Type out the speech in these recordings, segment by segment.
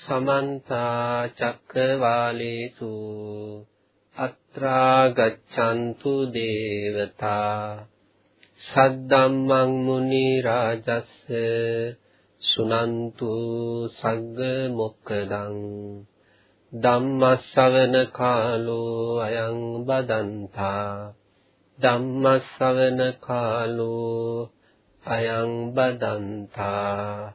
සමන්ත චක්කවාලේසු අත්‍රා ගච්ඡන්තු දේවතා සද්දම්මං මුනි රාජස්ස සුනන්තු සග්ග මොක්කදං ධම්මස්සවන කාලෝ අයං බදන්තා ධම්මස්සවන කාලෝ අයං බදන්තා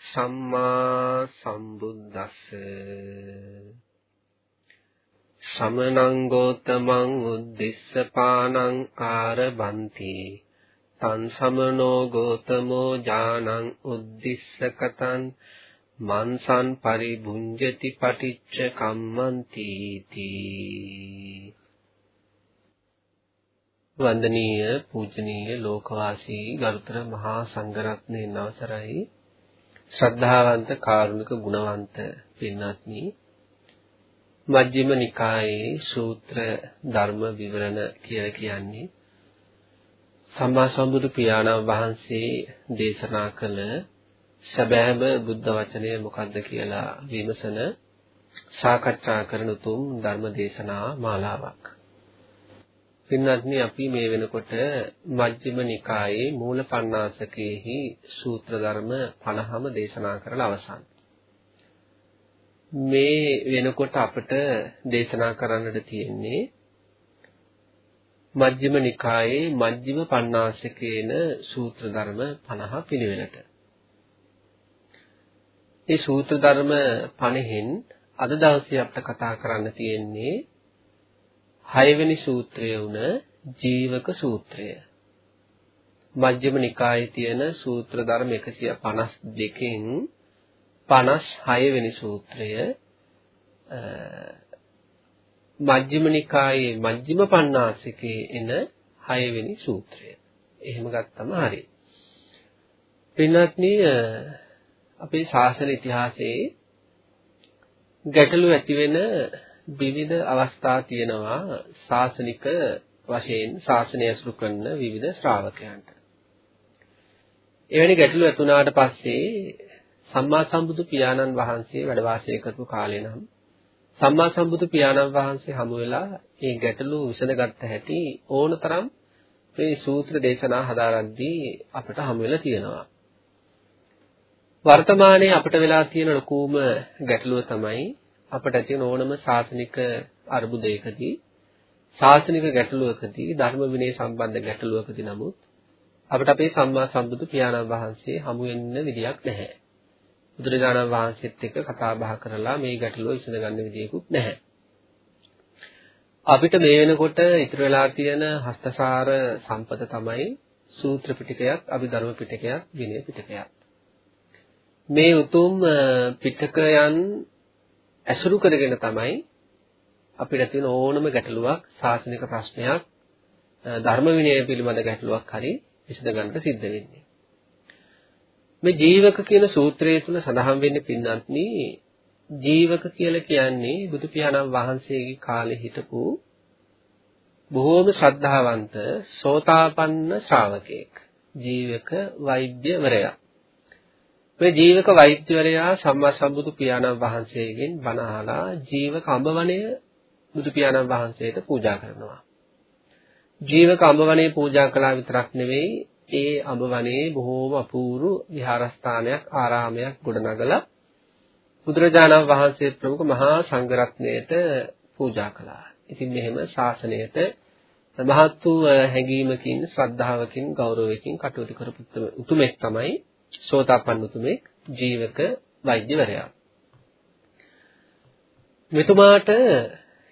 සම්මා සම්බුද්දස්ස. සමනං ගෝතමං උද්දිස්ස පානං ආරබන්ති. තං සමනෝ ගෝතමෝ ඥානං උද්දිස්ස කතං. මන්සං පරිභුඤ්ජති පටිච්ච කම්මන්ති තී වන්දනීය පූජනීය ලෝකවාසී ගරුතර මහා සංඝරත්නයන් අවසරයි. ශ්‍රද්ධාවන්ත කාරුණික ගුණවන්ත පින්වත්නි මජ්ක්‍ධිම නිකායේ සූත්‍ර ධර්ම විවරණ කියලා කියන්නේ සම්මා සම්බුදු පියාණන් වහන්සේ දේශනා කළ සැබෑම බුද්ධ වචනය මොකක්ද කියලා විමසන සාකච්ඡා කරන උතුම් ධර්ම දේශනා මාලාවක්. පින්වත්නි අපි මේ වෙනකොට මජ්ක්‍ධිම නිකායේ මූල පණ්ණාසකේහි සූත්‍ර ධර්ම 50ම දේශනා කරලා අවසන්. මේ වෙනකොට අපිට දේශනා කරන්නට තියෙන්නේ මජ්ක්‍ධිම නිකායේ මජ්ක්‍ධිම පණ්ණාසකේන සූත්‍ර ධර්ම 50 පිළිවෙලට. මේ සූත්‍ර ධර්ම 50න් අද දවසේ අපිට කතා කරන්න තියෙන්නේ හයවෙනි සූත්‍රය වුණ ජීවක සූත්‍රය. මජ්ක්‍ධිම නිකායේ තියෙන සූත්‍ර ධර්ම 152කින් 56 වෙනි සූත්‍රය මජ්ක්‍ධිම නිකායේ මජ්ක්‍ධිම පඤ්ඤාසිකේ එන 6 වෙනි සූත්‍රය. එහෙම ගත්තම හරි. පින්වත්නි අපේ ශාසන ඉතිහාසයේ ගැටලු ඇති වෙන විවිධ අවස්ථා තියෙනවා ශාසනික වශයෙන් ශාසනය අසුරු කරන විවිධ ශ්‍රාවකයන්ට. එවැනි ගැටලු ඇතුණාට පස්සේ සම්මා සම්බුදු පියාණන් වහන්සේ වැඩ වාසය කරපු කාලේ නම් සම්මා සම්බුදු පියාණන් වහන්සේ හමු වෙලා මේ ගැටලු විසඳගත්ත හැටි ඕනතරම් මේ සූත්‍ර දේශනා හදාරද්දී අපට හමු වෙලා තියෙනවා. වර්තමානයේ අපිට වෙලා තියෙන ලොකුම ගැටලුව තමයි අපට තියෙන ඕනම ශාසනික අර්බුදයකදී ශාසනික ගැටලුවකදී ධර්ම විනය සම්බන්ධ ගැටලුවකදී නමුත් අපිට අපේ සම්මා සම්බුදු පියාණන් වහන්සේ හමු වෙන්න විදියක් නැහැ. බුදුරජාණන් වහන්සේත් එක්ක කතා බහ කරලා මේ ගැටලුව විසඳගන්න විදියකුත් නැහැ. අපිට මේ වෙනකොට ඉතුරු වෙලා තියෙන හස්තසාර සම්පත තමයි සූත්‍ර පිටකයක්, අභිධර්ම පිටකයක්, විනය පිටකයක්. මේ උතුම් පිටකයන් ඇසුරු කරගෙන තමයි අපිට තියෙන ඕනම ගැටලුවක් සාසනික ප්‍රශ්නයක් ධර්ම විනය පිළිබඳ ගැටලුවක් හරි විසඳ ගන්නට සිද්ධ වෙන්නේ. මේ ජීවක කියන සූත්‍රයේ තුල සඳහන් වෙන්නේ පින්නත්නි ජීවක කියලා කියන්නේ බුදු පියාණන් වහන්සේගේ කාලේ හිටපු බොහෝම ශ්‍රද්ධාවන්ත සෝතාපන්න ශ්‍රාවකයෙක්. ජීවක වෛද්‍යවරයා. මේ ජීවක වෛද්‍යවරයා සම්මා සම්බුදු පියාණන් වහන්සේගෙන් බණ අහලා ජීවක අඹවණය බුදු පියාණන් වහන්සේට පූජා කරනවා. ජීවක අඹවණේ පූජා කළා විතරක් නෙවෙයි ඒ අඹවණේ බොහෝම අපූර්ව විහාරස්ථානයක් ආරාමයක් ගොඩනගලා බුදුරජාණන් වහන්සේ ප්‍රමුඛ මහා සංඝරත්නයට පූජා කළා. ඉතින් මෙහෙම ශාසනයට මහත් වූ හැඟීමකින් ශ්‍රද්ධාවකින් ගෞරවයකින් කටයුතු කරපු උතුමෙක් තමයි සෝතාපන්න උතුමෙක් ජීවක වෛද්‍යවරයා. මෙතුමාට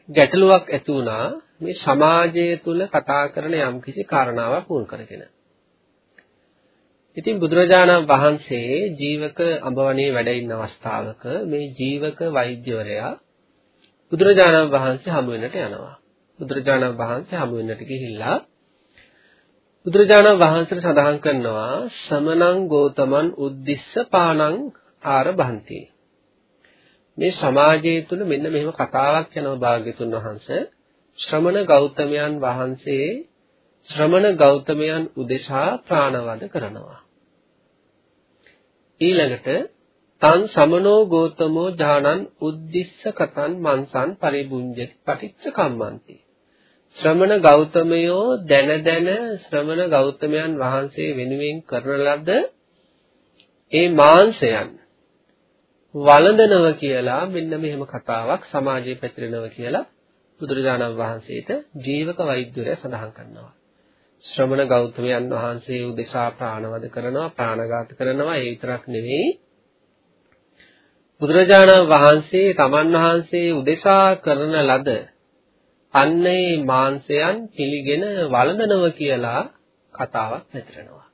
ගැටලුවක් ඇති වුණා මේ සමාජය තුල කතා කරන යම්කිසි කාරණාවක් වුණ කරගෙන. ඉතින් බුදුරජාණන් වහන්සේ ජීවක අඹවණේ වැඩ ඉන්න අවස්ථාවක මේ ජීවක වෛද්‍යවරයා බුදුරජාණන් වහන්සේ හමු වෙන්නට යනවා. බුදුරජාණන් වහන්සේ හමු වෙන්නට ගිහිල්ලා බුදුරජාණන් වහන්සේ සඳහන් කරනවා සමනං ගෝතමන් උද්දිස්ස පානං ආරභන්ති. මේ සමාජය තුළ මෙන්න මෙහෙම කතාවක් යනවා භාග්‍යතුන් වහන්සේ ශ්‍රමණ ගෞතමයන් වහන්සේ ශ්‍රමණ ගෞතමයන් උදෙසා ප්‍රාණවද කරනවා. ඊළඟට තන් සමනෝ ගෝතමෝ ඥානං උද්දිස්ස කතං මන්සං පරිබුඤ්ජති පටිච්ච කම්මන්ති. ශ්‍රමණ ගෞතමයෝ දැන දැන ශ්‍රමණ ගෞතමයන් වහන්සේ වෙනුවෙන් කරන ලද ඒ මාංශයන් වළඳනව කියලා මෙන්න මෙහෙම කතාවක් සමාජයේ පැතිරෙනව කියලා බුදුරජාණන් වහන්සේට ජීවක වෛද්‍යරය සඳහන් කරනවා. ශ්‍රමණ ගෞතමයන් වහන්සේ උදෙසා ප්‍රාණවද කරනවා ප්‍රාණඝාත කරනවා ඒ විතරක් නෙවෙයි බුදුරජාණන් වහන්සේ තමන් වහන්සේ උදෙසා කරන ලද අන්නේ මාංශයන් පිළිගෙන වළඳනව කියලා කතාවක් පැතිරෙනවා.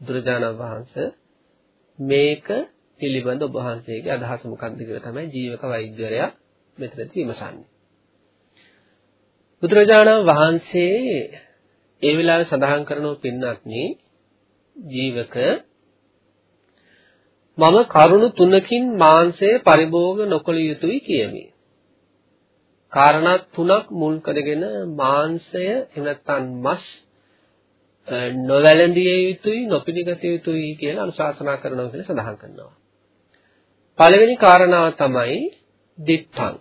බුදුරජාණන් වහන්සේ මේක පිළිබඳ ඔබ වහන්සේගේ අදහස මොකක්ද කියලා තමයි ජීවක වෛද්‍යවරයා මෙතනදී විමසන්නේ. බුදුරජාණන් වහන්සේ ඒ වෙලාවේ සඳහන් කරනව පින්නත්නි ජීවක මම කරුණු තුනකින් මාංශය පරිභෝග නොකළ යුතුයි කියමි. කාරණා තුනක් මුල් කරගෙන මාංශය එහෙම නැත්නම් මස් නොවැළඳිය යුතුයි නොපිළිගත යුතුයි කියලා අනුශාසනා කරනවා කියලා සඳහන් කරනවා. පළවෙනි කාරණාව තමයි දිත්තං.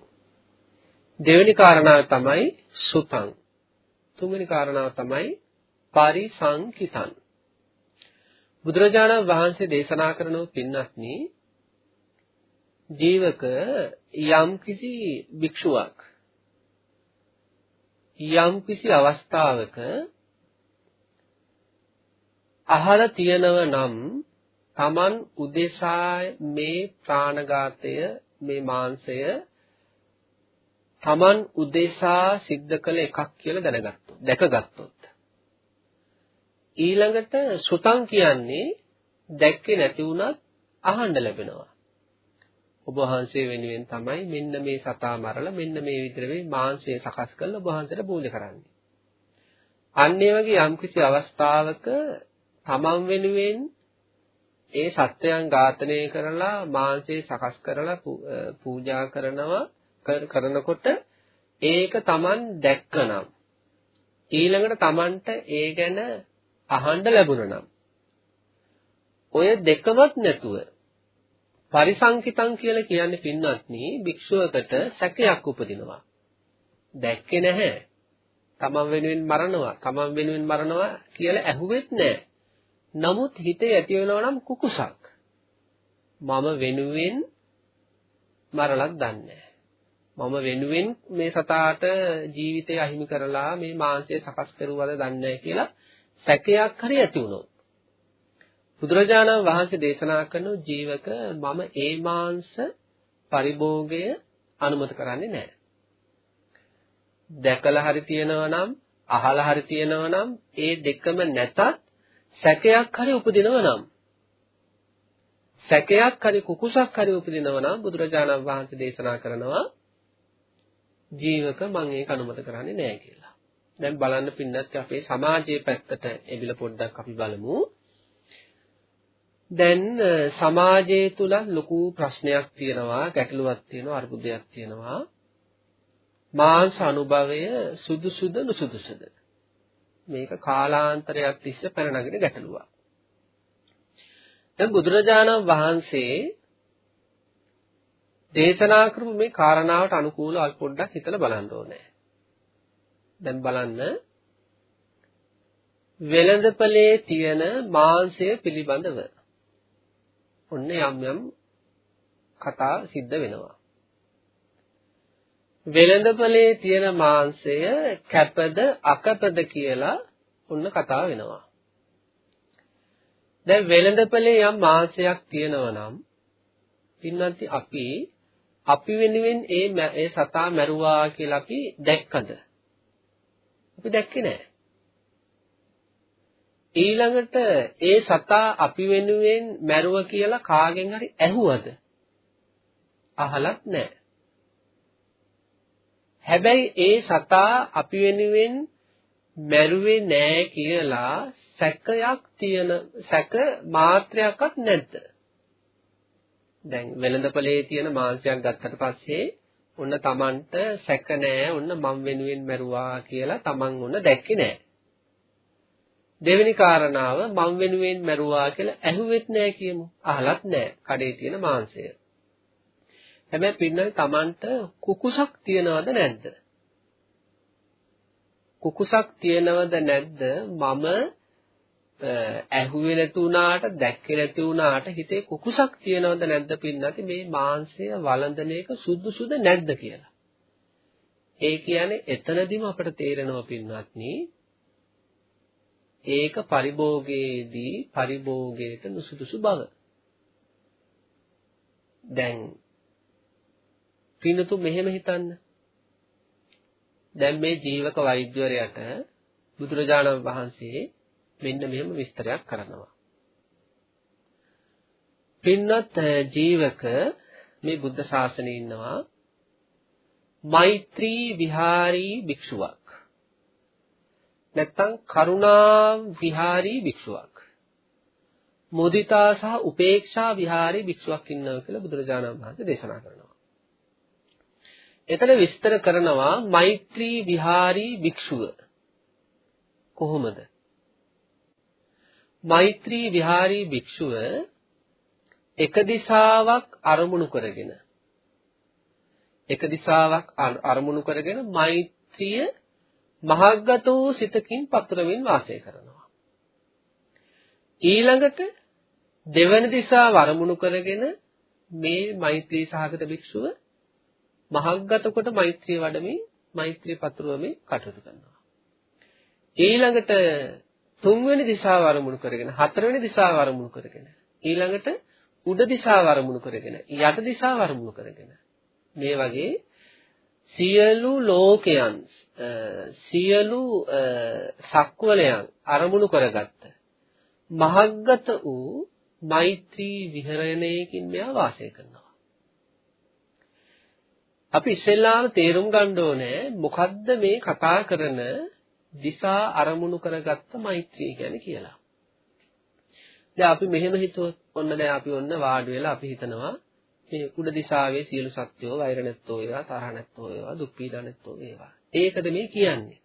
දෙවෙනි කාරණාව තමයි සුතං. තුන්වෙනි කාරණාව තමයි පරිසංකිතං. බුදුරජාණන් වහන්සේ දේශනා කරන පින්නත්නි ජීවක යම් කිසි භික්ෂුවක් යම් කිසි අවස්ථාවක අහලා තියෙනව නම් Taman උදෙසා මේ ප්‍රාණඝාතය මේ මාංශය Taman උදෙසා සිද්ධ කළ එකක් කියලා දැනගත්තොත් දැකගත්තොත්. ඊළඟට සුතං කියන්නේ දැක්කේ නැති වුණත් අහන්න ලැබෙනවා. ඔබ වහන්සේ වෙනුවෙන් තමයි මෙන්න මේ සතා මරලා මෙන්න මේ විදිහට මේ මාංශය සකස් කරලා ඔබ වහන්සේට පූජා කරන්නේ. අන්න ඒ වගේ යම්කිසි අවස්ථාවක තමන් වෙනුවෙන් ඒ සත්වයන් ඝාතනය කරලා මාංශය සකස් කරලා පූජා කරනවා කරනකොට ඒක තමන් දැක්කනම් ඊළඟට තමන්ට ඒ ගැන අහන්න ලැබුණා නම් ඔය දෙකමත් නැතුව පරිසංකිතං කියලා කියන්නේ පින්වත්නි භික්ෂුවකට සැකයක් උපදිනවා. දැක්කේ නැහැ. තමන් වෙනුවෙන් මරනවා, තමන් වෙනුවෙන් මරනවා කියලා ඇහුවෙත් නැහැ. නමුත් හිතේ ඇති වෙනවා නම් කුකුසක්. මම වෙනුවෙන් මරලක් දන්නේ මම වෙනුවෙන් මේ සතාට ජීවිතය අහිමි කරලා මේ මාංශය සකස් කරුවද දන්නේ කියලා සැකයක් හරි ඇති වුණොත් බුදුරජාණන් වහන්සේ දේශනා කරන ජීවක මම ඒ මාංශ පරිභෝගය අනුමත කරන්නේ නැහැ. දැකලා හරි තියෙනවා නම් අහලා හරි තියෙනවා නම් ඒ දෙකම නැතත් සැකයක් හරි උපදිනවා නම් සැකයක් හරි කුකුසක් හරි උපදිනවා නම් බුදුරජාණන් වහන්සේ දේශනා කරනවා ජීවක මම ඒක අනුමත කරන්නේ නැහැ කියලා. දැන් බලන්න පින්නත් අපේ සමාජයේ පැත්තට එවිල පොඩ්ඩක් අපි බලමු. දැන් සමාජය තුල ලොකු ප්‍රශ්නයක් තියෙනවා, ගැටලුවක් තියෙනවා, අර්බුදයක් තියෙනවා. මාංශ අනුභවය සුදුසුද නුසුදුසුද? මේක කාලාන්තරයක් තිස්සේ පැන නගින ගැටලුවක්. දැන් බුදුරජාණන් වහන්සේ දේශනා කරපු මේ කාරණාවට අනුකූලව අපි පොඩ්ඩක් හිතලා බලන්න ඕනේ. දැන් බලන්න වෙළඳපලේ තියෙන මාංශය පිළිබඳව ඔන්න යම් යම් කතා සිද්ධ වෙනවා. වෙළඳපලේ තියෙන මාංශය කැපද අකපද කියලා ඔන්න කතා වෙනවා. දැන් වෙළඳපලේ යම් මාංශයක් තියෙනවා නම් පින්නන්ති අපි අපි වෙනුවෙන් ඒ ඒ සතා මැරුවා කියලා අපි දැක්කද? අපි දැක්කේ නැහැ. ඊළඟට ඒ සතා අපි වෙනුවෙන් මැරුව කියලා කාගෙන් හරි ඇහුවද? අහලත් නැහැ. හැබැයි ඒ සතා අපි වෙනුවෙන් මැරුවේ නෑ කියලා සැකයක් තියෙන සැක මාත්‍රයක්වත් නැද්ද? දැන් වෙළඳපොලේ තියෙන මාංශයක් ගත්තට පස්සේ ඔන්න Tamanට සැක නෑ ඔන්න මම වෙනුවෙන් මැරුවා කියලා Taman ඔන්න දැක්කේ නෑ. දෙවෙනි කාරණාව මම වෙනුවෙන් මැරුවා කියලා ඇහුවෙත් නෑ කියමු. අහලත් නෑ කඩේ තියෙන මාංශය. හැබැයි පින්නයි Tamanට කුකුසක් තියනවද නැද්ද? කුකුසක් තියනවද නැද්ද? මම ඇහුවේ නැති වුණාට දැක්කේ නැති වුණාට හිතේ කුකුසක් තියනවද නැද්ද පින්නති මේ මාංශය වළඳන එක සුදුසුද නැද්ද කියලා. ඒ කියන්නේ එතනදිම අපිට තේරෙනවා පින්වත්නි ඒක පරිභෝගයේදී පරිභෝගයට නුසුදුසු බව. දැන් පින්නතු මෙහෙම හිතන්න. දැන් මේ ජීවක වෛද්‍යවරයාට බුදුරජාණන් වහන්සේ මෙන්න මෙහෙම විස්තරයක් කරනවා. පින්වත් ජීවක මේ බුද්ධ ශාසනයේ ඉන්නවා මෛත්‍රී විහාරී භික්ෂුවක්. නැත්තම් කරුණා විහාරී භික්ෂුවක්. මුදිතා සහ උපේක්ෂා විහාරී භික්ෂුවක් ඉන්නවා කියලා බුදුරජාණන් වහන්සේ දේශනා කරනවා. එතන විස්තර කරනවා මෛත්‍රී විහාරී භික්ෂුව කොහොමද? මෛත්‍රී විහාරී භික්ෂුව එක දිශාවක් අරමුණු කරගෙන එක දිශාවක් අරමුණු කරගෙන මෛත්‍රිය මහග්ගත වූ සිතකින් පතුරමින් වාසය කරනවා. ඊළඟට දෙවන දිශාව අරමුණු කරගෙන මේ මෛත්‍රී සහගත භික්ෂුව මහග්ගත කොට මෛත්‍රිය වඩමින් මෛත්‍රී පතුරවමින් කටයුතු කරනවා. ඊළඟට තුන්වෙනි දිශාව අරමුණු කරගෙන හතරවෙනි දිශාව අරමුණු කරගෙන ඊළඟට උඩ දිශාව අරමුණු කරගෙන යට දිශාව අරමුණු කරගෙන මේ වගේ සියලු ලෝකයන් සියලු සක්වලයන් අරමුණු කරගත්ත මහග්ගත වූ මෛත්‍රී විහරණයකින් මෙයා වාසය කරනවා අපි ඉස්සෙල්ලාම තේරුම් ගන්න ඕනේ මොකද්ද මේ කතා කරන දිසා අරමුණු කරගත්ත මෛත්‍රිය කියන්නේ කියලා. දැන් අපි මෙහෙම හිතුවොත් ඔන්න දැන් අපි ඔන්න වාඩි වෙලා අපි හිතනවා මේ උඩ දිශාවේ සියලු සත්වෝ වෛර නැත්තෝ වේවා තරහ නැත්තෝ වේවා දුක් පීඩා නැත්තෝ වේවා. ඒකද මේ කියන්නේ.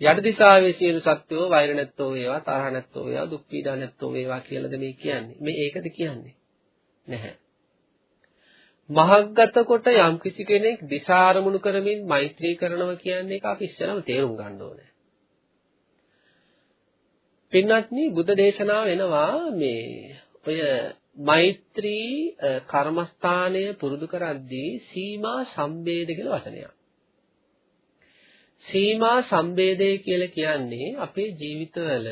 යට දිශාවේ සියලු සත්වෝ වෛර නැත්තෝ වේවා තරහ නැත්තෝ වේවා දුක් පීඩා නැත්තෝ වේවා කියලාද මේ කියන්නේ. මේ ඒකද කියන්නේ. නැහැ. මහග්ගත කොට යම් කිසි කෙනෙක් දිශාරමුණු කරමින් මෛත්‍රී කරනවා කියන්නේ ඒක අපි ඉස්සෙල්ලාම තේරුම් ගන්න ඕනේ. පින්වත්නි බුද්ධ දේශනාව වෙනවා මේ ඔය මෛත්‍රී කර්මස්ථානය පුරුදු කරද්දී සීමා සම්බේධ කියලා වචනයක්. සීමා සම්බේධය කියලා කියන්නේ අපේ ජීවිතවල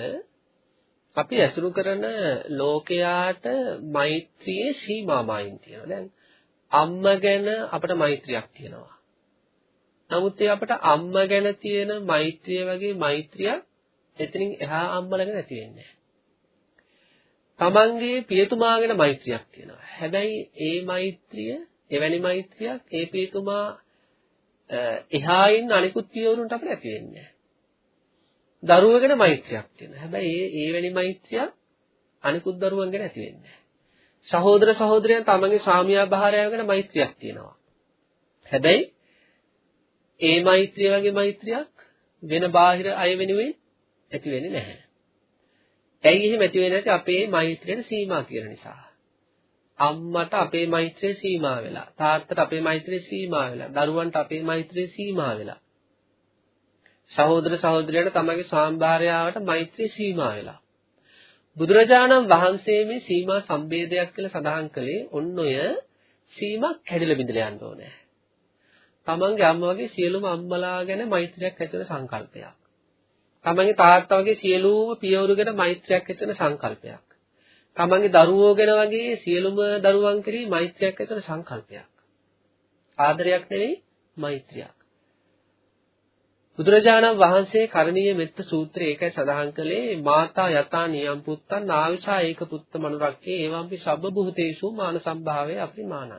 අපි ඇසුරු කරන ලෝකයාට මෛත්‍රියේ සීමාමයින් තියෙනවා. දැන් අම්මා ගැන අපට මෛත්‍රියක් තියෙනවා. නමුත් ඒ අපට අම්මා ගැන තියෙන මෛත්‍රිය වගේ මෛත්‍රියක් එතනින් එහා අම්මලා ගැන නැති වෙන්නේ තමන්ගේ පියතුමා ගැන මෛත්‍රියක් තියෙනවා. හැබැයි ඒ මෛත්‍රිය එවැනි මෛත්‍රියක් ඒ පියතුමා එහායින් අනිකුත් පියවරුන්ට අපිට ඇති වෙන්නේ නැහැ. දරුවෝ ගැන මෛත්‍රියක් තියෙනවා. හැබැයි ඒ ඒ වැනි මෛත්‍රියක් අනිකුත් දරුවන් ගැන ඇති වෙන්නේ සහෝදර සහෝදරයන් තමන්ගේ ස්වාමියා භාර්යාව ගැන මෛත්‍රියක් තියෙනවා. හැබැයි ඒ මෛත්‍රිය වගේ මෛත්‍රියක් වෙන බාහිර අය වෙනුවෙන් ඇති වෙන්නේ නැහැ. ඇයි එහෙම ඇති වෙන්නේ නැති අපේ මෛත්‍රියට සීමා කියන නිසා. අම්මට අපේ මෛත්‍රිය සීමා වෙලා, තාත්තට අපේ මෛත්‍රිය සීමා වෙලා, දරුවන්ට අපේ මෛත්‍රිය සීමා වෙලා. සහෝදර සහෝදරයන්ට තමගේ ස්වාම්භාර්යාවට මෛත්‍රිය සීමා වෙලා. බුදුරජාණන් වහන්සේ මේ සීමා සම්බේධයක් කියලා සඳහන් කළේ ඔන්න ඔය සීමා කැඩිලා බිඳලා යන්න ඕනේ. තමන්ගේ අම්මා වගේ සියලුම අම්මලා ගැන මෛත්‍රියක් ඇති වෙන සංකල්පයක්. තමන්ගේ තාත්තා වගේ සියලුම පියවරු ගැන මෛත්‍රියක් ඇති වෙන සංකල්පයක්. තමන්ගේ දරුවෝ ගැන වගේ සියලුම දරුවන් කෙරෙහි මෛත්‍රියක් ඇති වෙන සංකල්පයක්. ආදරයක් නෙවෙයි මෛත්‍රියක්. බුදුරජාණන් වහන්සේ කරණීය මෙත්ත සූත්‍රයේ ඒකයි සඳහන් කළේ මාතා යතා නියම් පුත්තන් නාවිචා ඒක පුත්ත මනුරක්කේ එවම්පි සබ්බ බුහතේසු මාන සම්භාවයේ අපරිමාණ.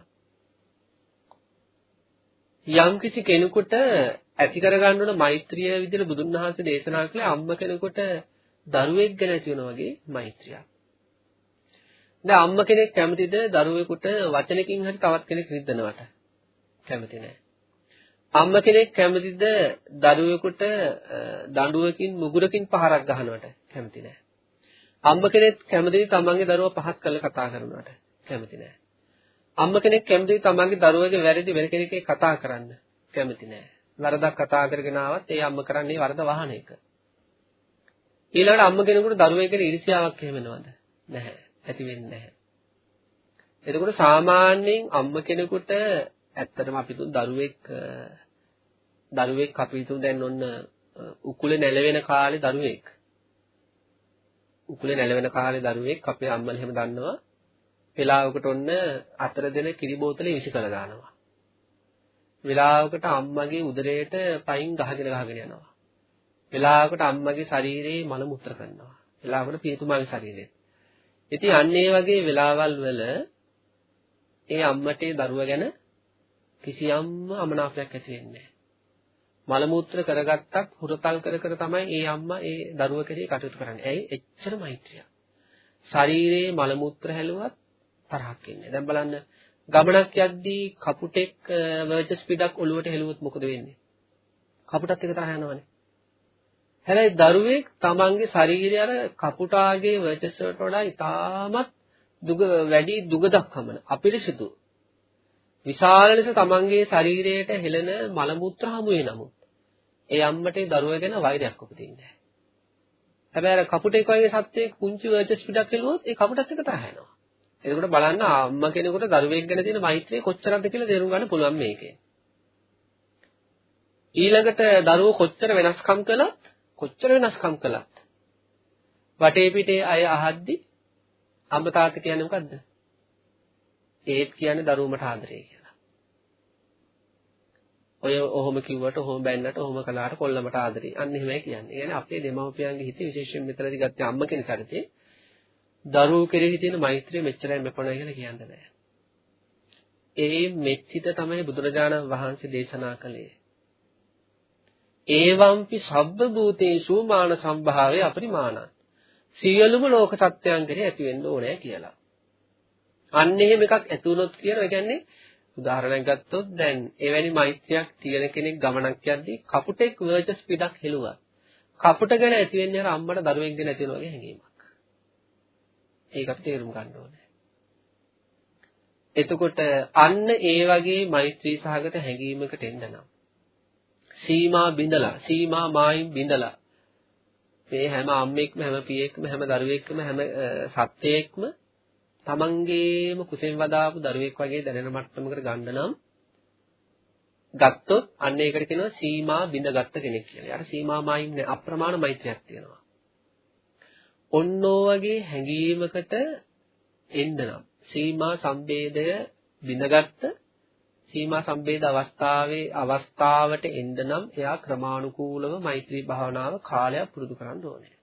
යම් කිසි කෙනෙකුට ඇති කරගන්න ඕන මෛත්‍රිය විදිහට බුදුන් වහන්සේ දේශනා කළේ අම්ම කෙනෙකුට දරුවෙක් ගැන ඇති වෙනා වගේ මෛත්‍රියක්. දැන් අම්ම කෙනෙක් කැමතිද දරුවෙකුට වචනකින් හරි තවත් කෙනෙක් රිද්දනවට? කැමති නැහැ. අම්ම කෙනෙක් කැමතිද දරුවෙකුට දඬුවකින් මුගුරකින් පහරක් ගහනවට? කැමති නැහැ. අම්ම කෙනෙක් කැමතිද තමන්ගේ දරුවා පහත් කරලා කතා කරනවට? කැමති නැහැ. අම්ම කෙනෙක් කැමතිද තමන්ගේ දරුවගේ වැරදි වෙන කෙනෙක්ගේ කතා කරන්න? කැමති නැහැ. වරදක් කතා කරගෙන ආවත් ඒ අම්ම කරන්නේ වරද වහන එක. ඊළඟට අම්ම කෙනෙකුට දරුවෙක් ගැන ඊර්ෂ්‍යාවක් එහෙම වෙනවද? නැහැ. ඇති වෙන්නේ නැහැ. එතකොට සාමාන්‍යයෙන් අම්ම කෙනෙකුට ඇත්තටම අපි තුන් දරුවෙක් දරුවෙක් අපි තුන් දැන් ඔන්න උකුලේ නැලවෙන කාලේ දරුවෙක් උකුලේ නැලවෙන කාලේ දරුවෙක් අපේ අම්මලා එහෙම දන්නවා වෙලාවකට ඔන්න අතර දෙන කිරි බෝතලේ විසි කළ දානවා වෙලාවකට අම්මගේ උදරයට පයින් ගහගෙන ගහගෙන යනවා වෙලාවකට අම්මගේ ශරීරයේ මල මුත්‍ර කරනවා වෙලාවකට පියතුමාගේ ශරීරෙත් ඉතින් අන්න ඒ වගේ වෙලාවල් වල ඒ අම්මට දරුවා ගැන කිසියම්ම අමනාපයක් ඇති වෙන්නේ මල මුත්‍ර කරගත්තත් හුරතල් කර කර තමයි ඒ අම්මා ඒ දරුවා කෙරේ කටයුතු කරන්නේ. ඇයි? එච්චර මෛත්‍රිය. ශරීරයේ මල මුත්‍ර හැලුවත් තරහක් එන්නේ. දැන් බලන්න ගමනක් යද්දී කපුටෙක් වර්චස් පිටක් ඔලුවට හෙළුවොත් මොකද වෙන්නේ? කපුටත් එක තරහ යනවනේ. හැබැයි දරුවෙක් තමන්ගේ ශරීරය අර කපුටාගේ වර්චස් වලට වඩා ඉතාමත් දුග වැඩි දුග දක්වමන අපිරිසුදු විශාල ලෙස තමන්ගේ ශරීරයට හෙළන මල මුත්‍ර හමුවේ නමුත් ඒ අම්මට දරුවා ගැන වෛරයක් උපදින්නේ නැහැ. හැබැයි අර කපුටෙක් වගේ සත්වයක පුංචි වර්චස් පිටක් හෙළුවොත් ඒ කපුටත් එක තරහ යනවා. එතකොට බලන්න අම්මා කෙනෙකුට දරුවෙක් ගැන තියෙන මෛත්‍රිය කොච්චරක්ද කියලා තේරුම් ගන්න පුළුවන් මේකේ. ඊළඟට දරුවෝ කොච්චර වෙනස්කම් කළත් කොච්චර වෙනස්කම් කළත් වටේ පිටේ අය අහද්දි අම්ම තාත්තා කියන්නේ මොකද්ද? ඒත් කියන්නේ දරුවමට ආදරේ කියලා. ඔය ඔහොම කිව්වට ඔහොම බැන්නට ඔහොම කළාට කොල්ලමට ආදරේ. අන්න එහෙමයි කියන්නේ. ඒ කියන්නේ අපේ දෙමව්පියන්ගේ හිතේ විශේෂයෙන් මෙතනදී ගත්තේ අම්ම කෙනෙක් හරිතේ දරුවෝ කෙරෙහි තියෙන මෛත්‍රිය මෙච්චරයි මෙපණයි කියලා කියන්න බෑ. ඒ මෙච්චිත තමයි බුදුරජාණන් වහන්සේ දේශනා කළේ. ඒවම්පි සබ්බ භූතේසු මාන සම්භාවය අපරිමාණං. සියලුම ලෝක සත්‍යයන් කෙරෙහි ඇති වෙන්න ඕනේ කියලා. අන්න එහෙම එකක් ඇති වුණොත් කියන ඒ කියන්නේ උදාහරණයක් ගත්තොත් දැන් එවැනි මෛත්‍රියක් තියෙන කෙනෙක් ගමනක් යද්දී කපුටෙක් වර්චස් පිටක් හෙළුවා. කපුට ගැන ඇති වෙන්නේ අර අම්මට දරුවෙක් ගැන ඇති වෙන වගේ හැඟීමක්. ඒක අපි තේරුම් ගන්න ඕනේ. එතකොට අන්න ඒ වගේ මෛත්‍රී සහගත හැඟීමකට එන්න නම් සීමා බිඳලා සීමා මායින් බිඳලා මේ හැම අම්මෙක්ම හැම පියෙක්ම හැම දරුවෙක්ම හැම සත්‍යයක්ම තමන්ගේම කුසෙන් වදාපු දරුවෙක් වගේ දැනෙන මට්ටමකට ගන්න නම් ගත්තොත් අන්න ඒකට කියනවා සීමා බිඳගත්ත කෙනෙක් කියලා. යාර සීමා මායින් අප්‍රමාණ මෛත්‍රියක් තියෙනවා. ඔන්නෝ වගේ හැඟීමකට එන්න නම් සීමා සම්බේධය බිඳගත්ත සීමා සම්බේධ අවස්ථාවේ අවස්ථාවට එන්න නම් එයා ක්‍රමානුකූලව මෛත්‍රී භාවනාව කාලයක් පුරුදු කරන්න ඕනේ.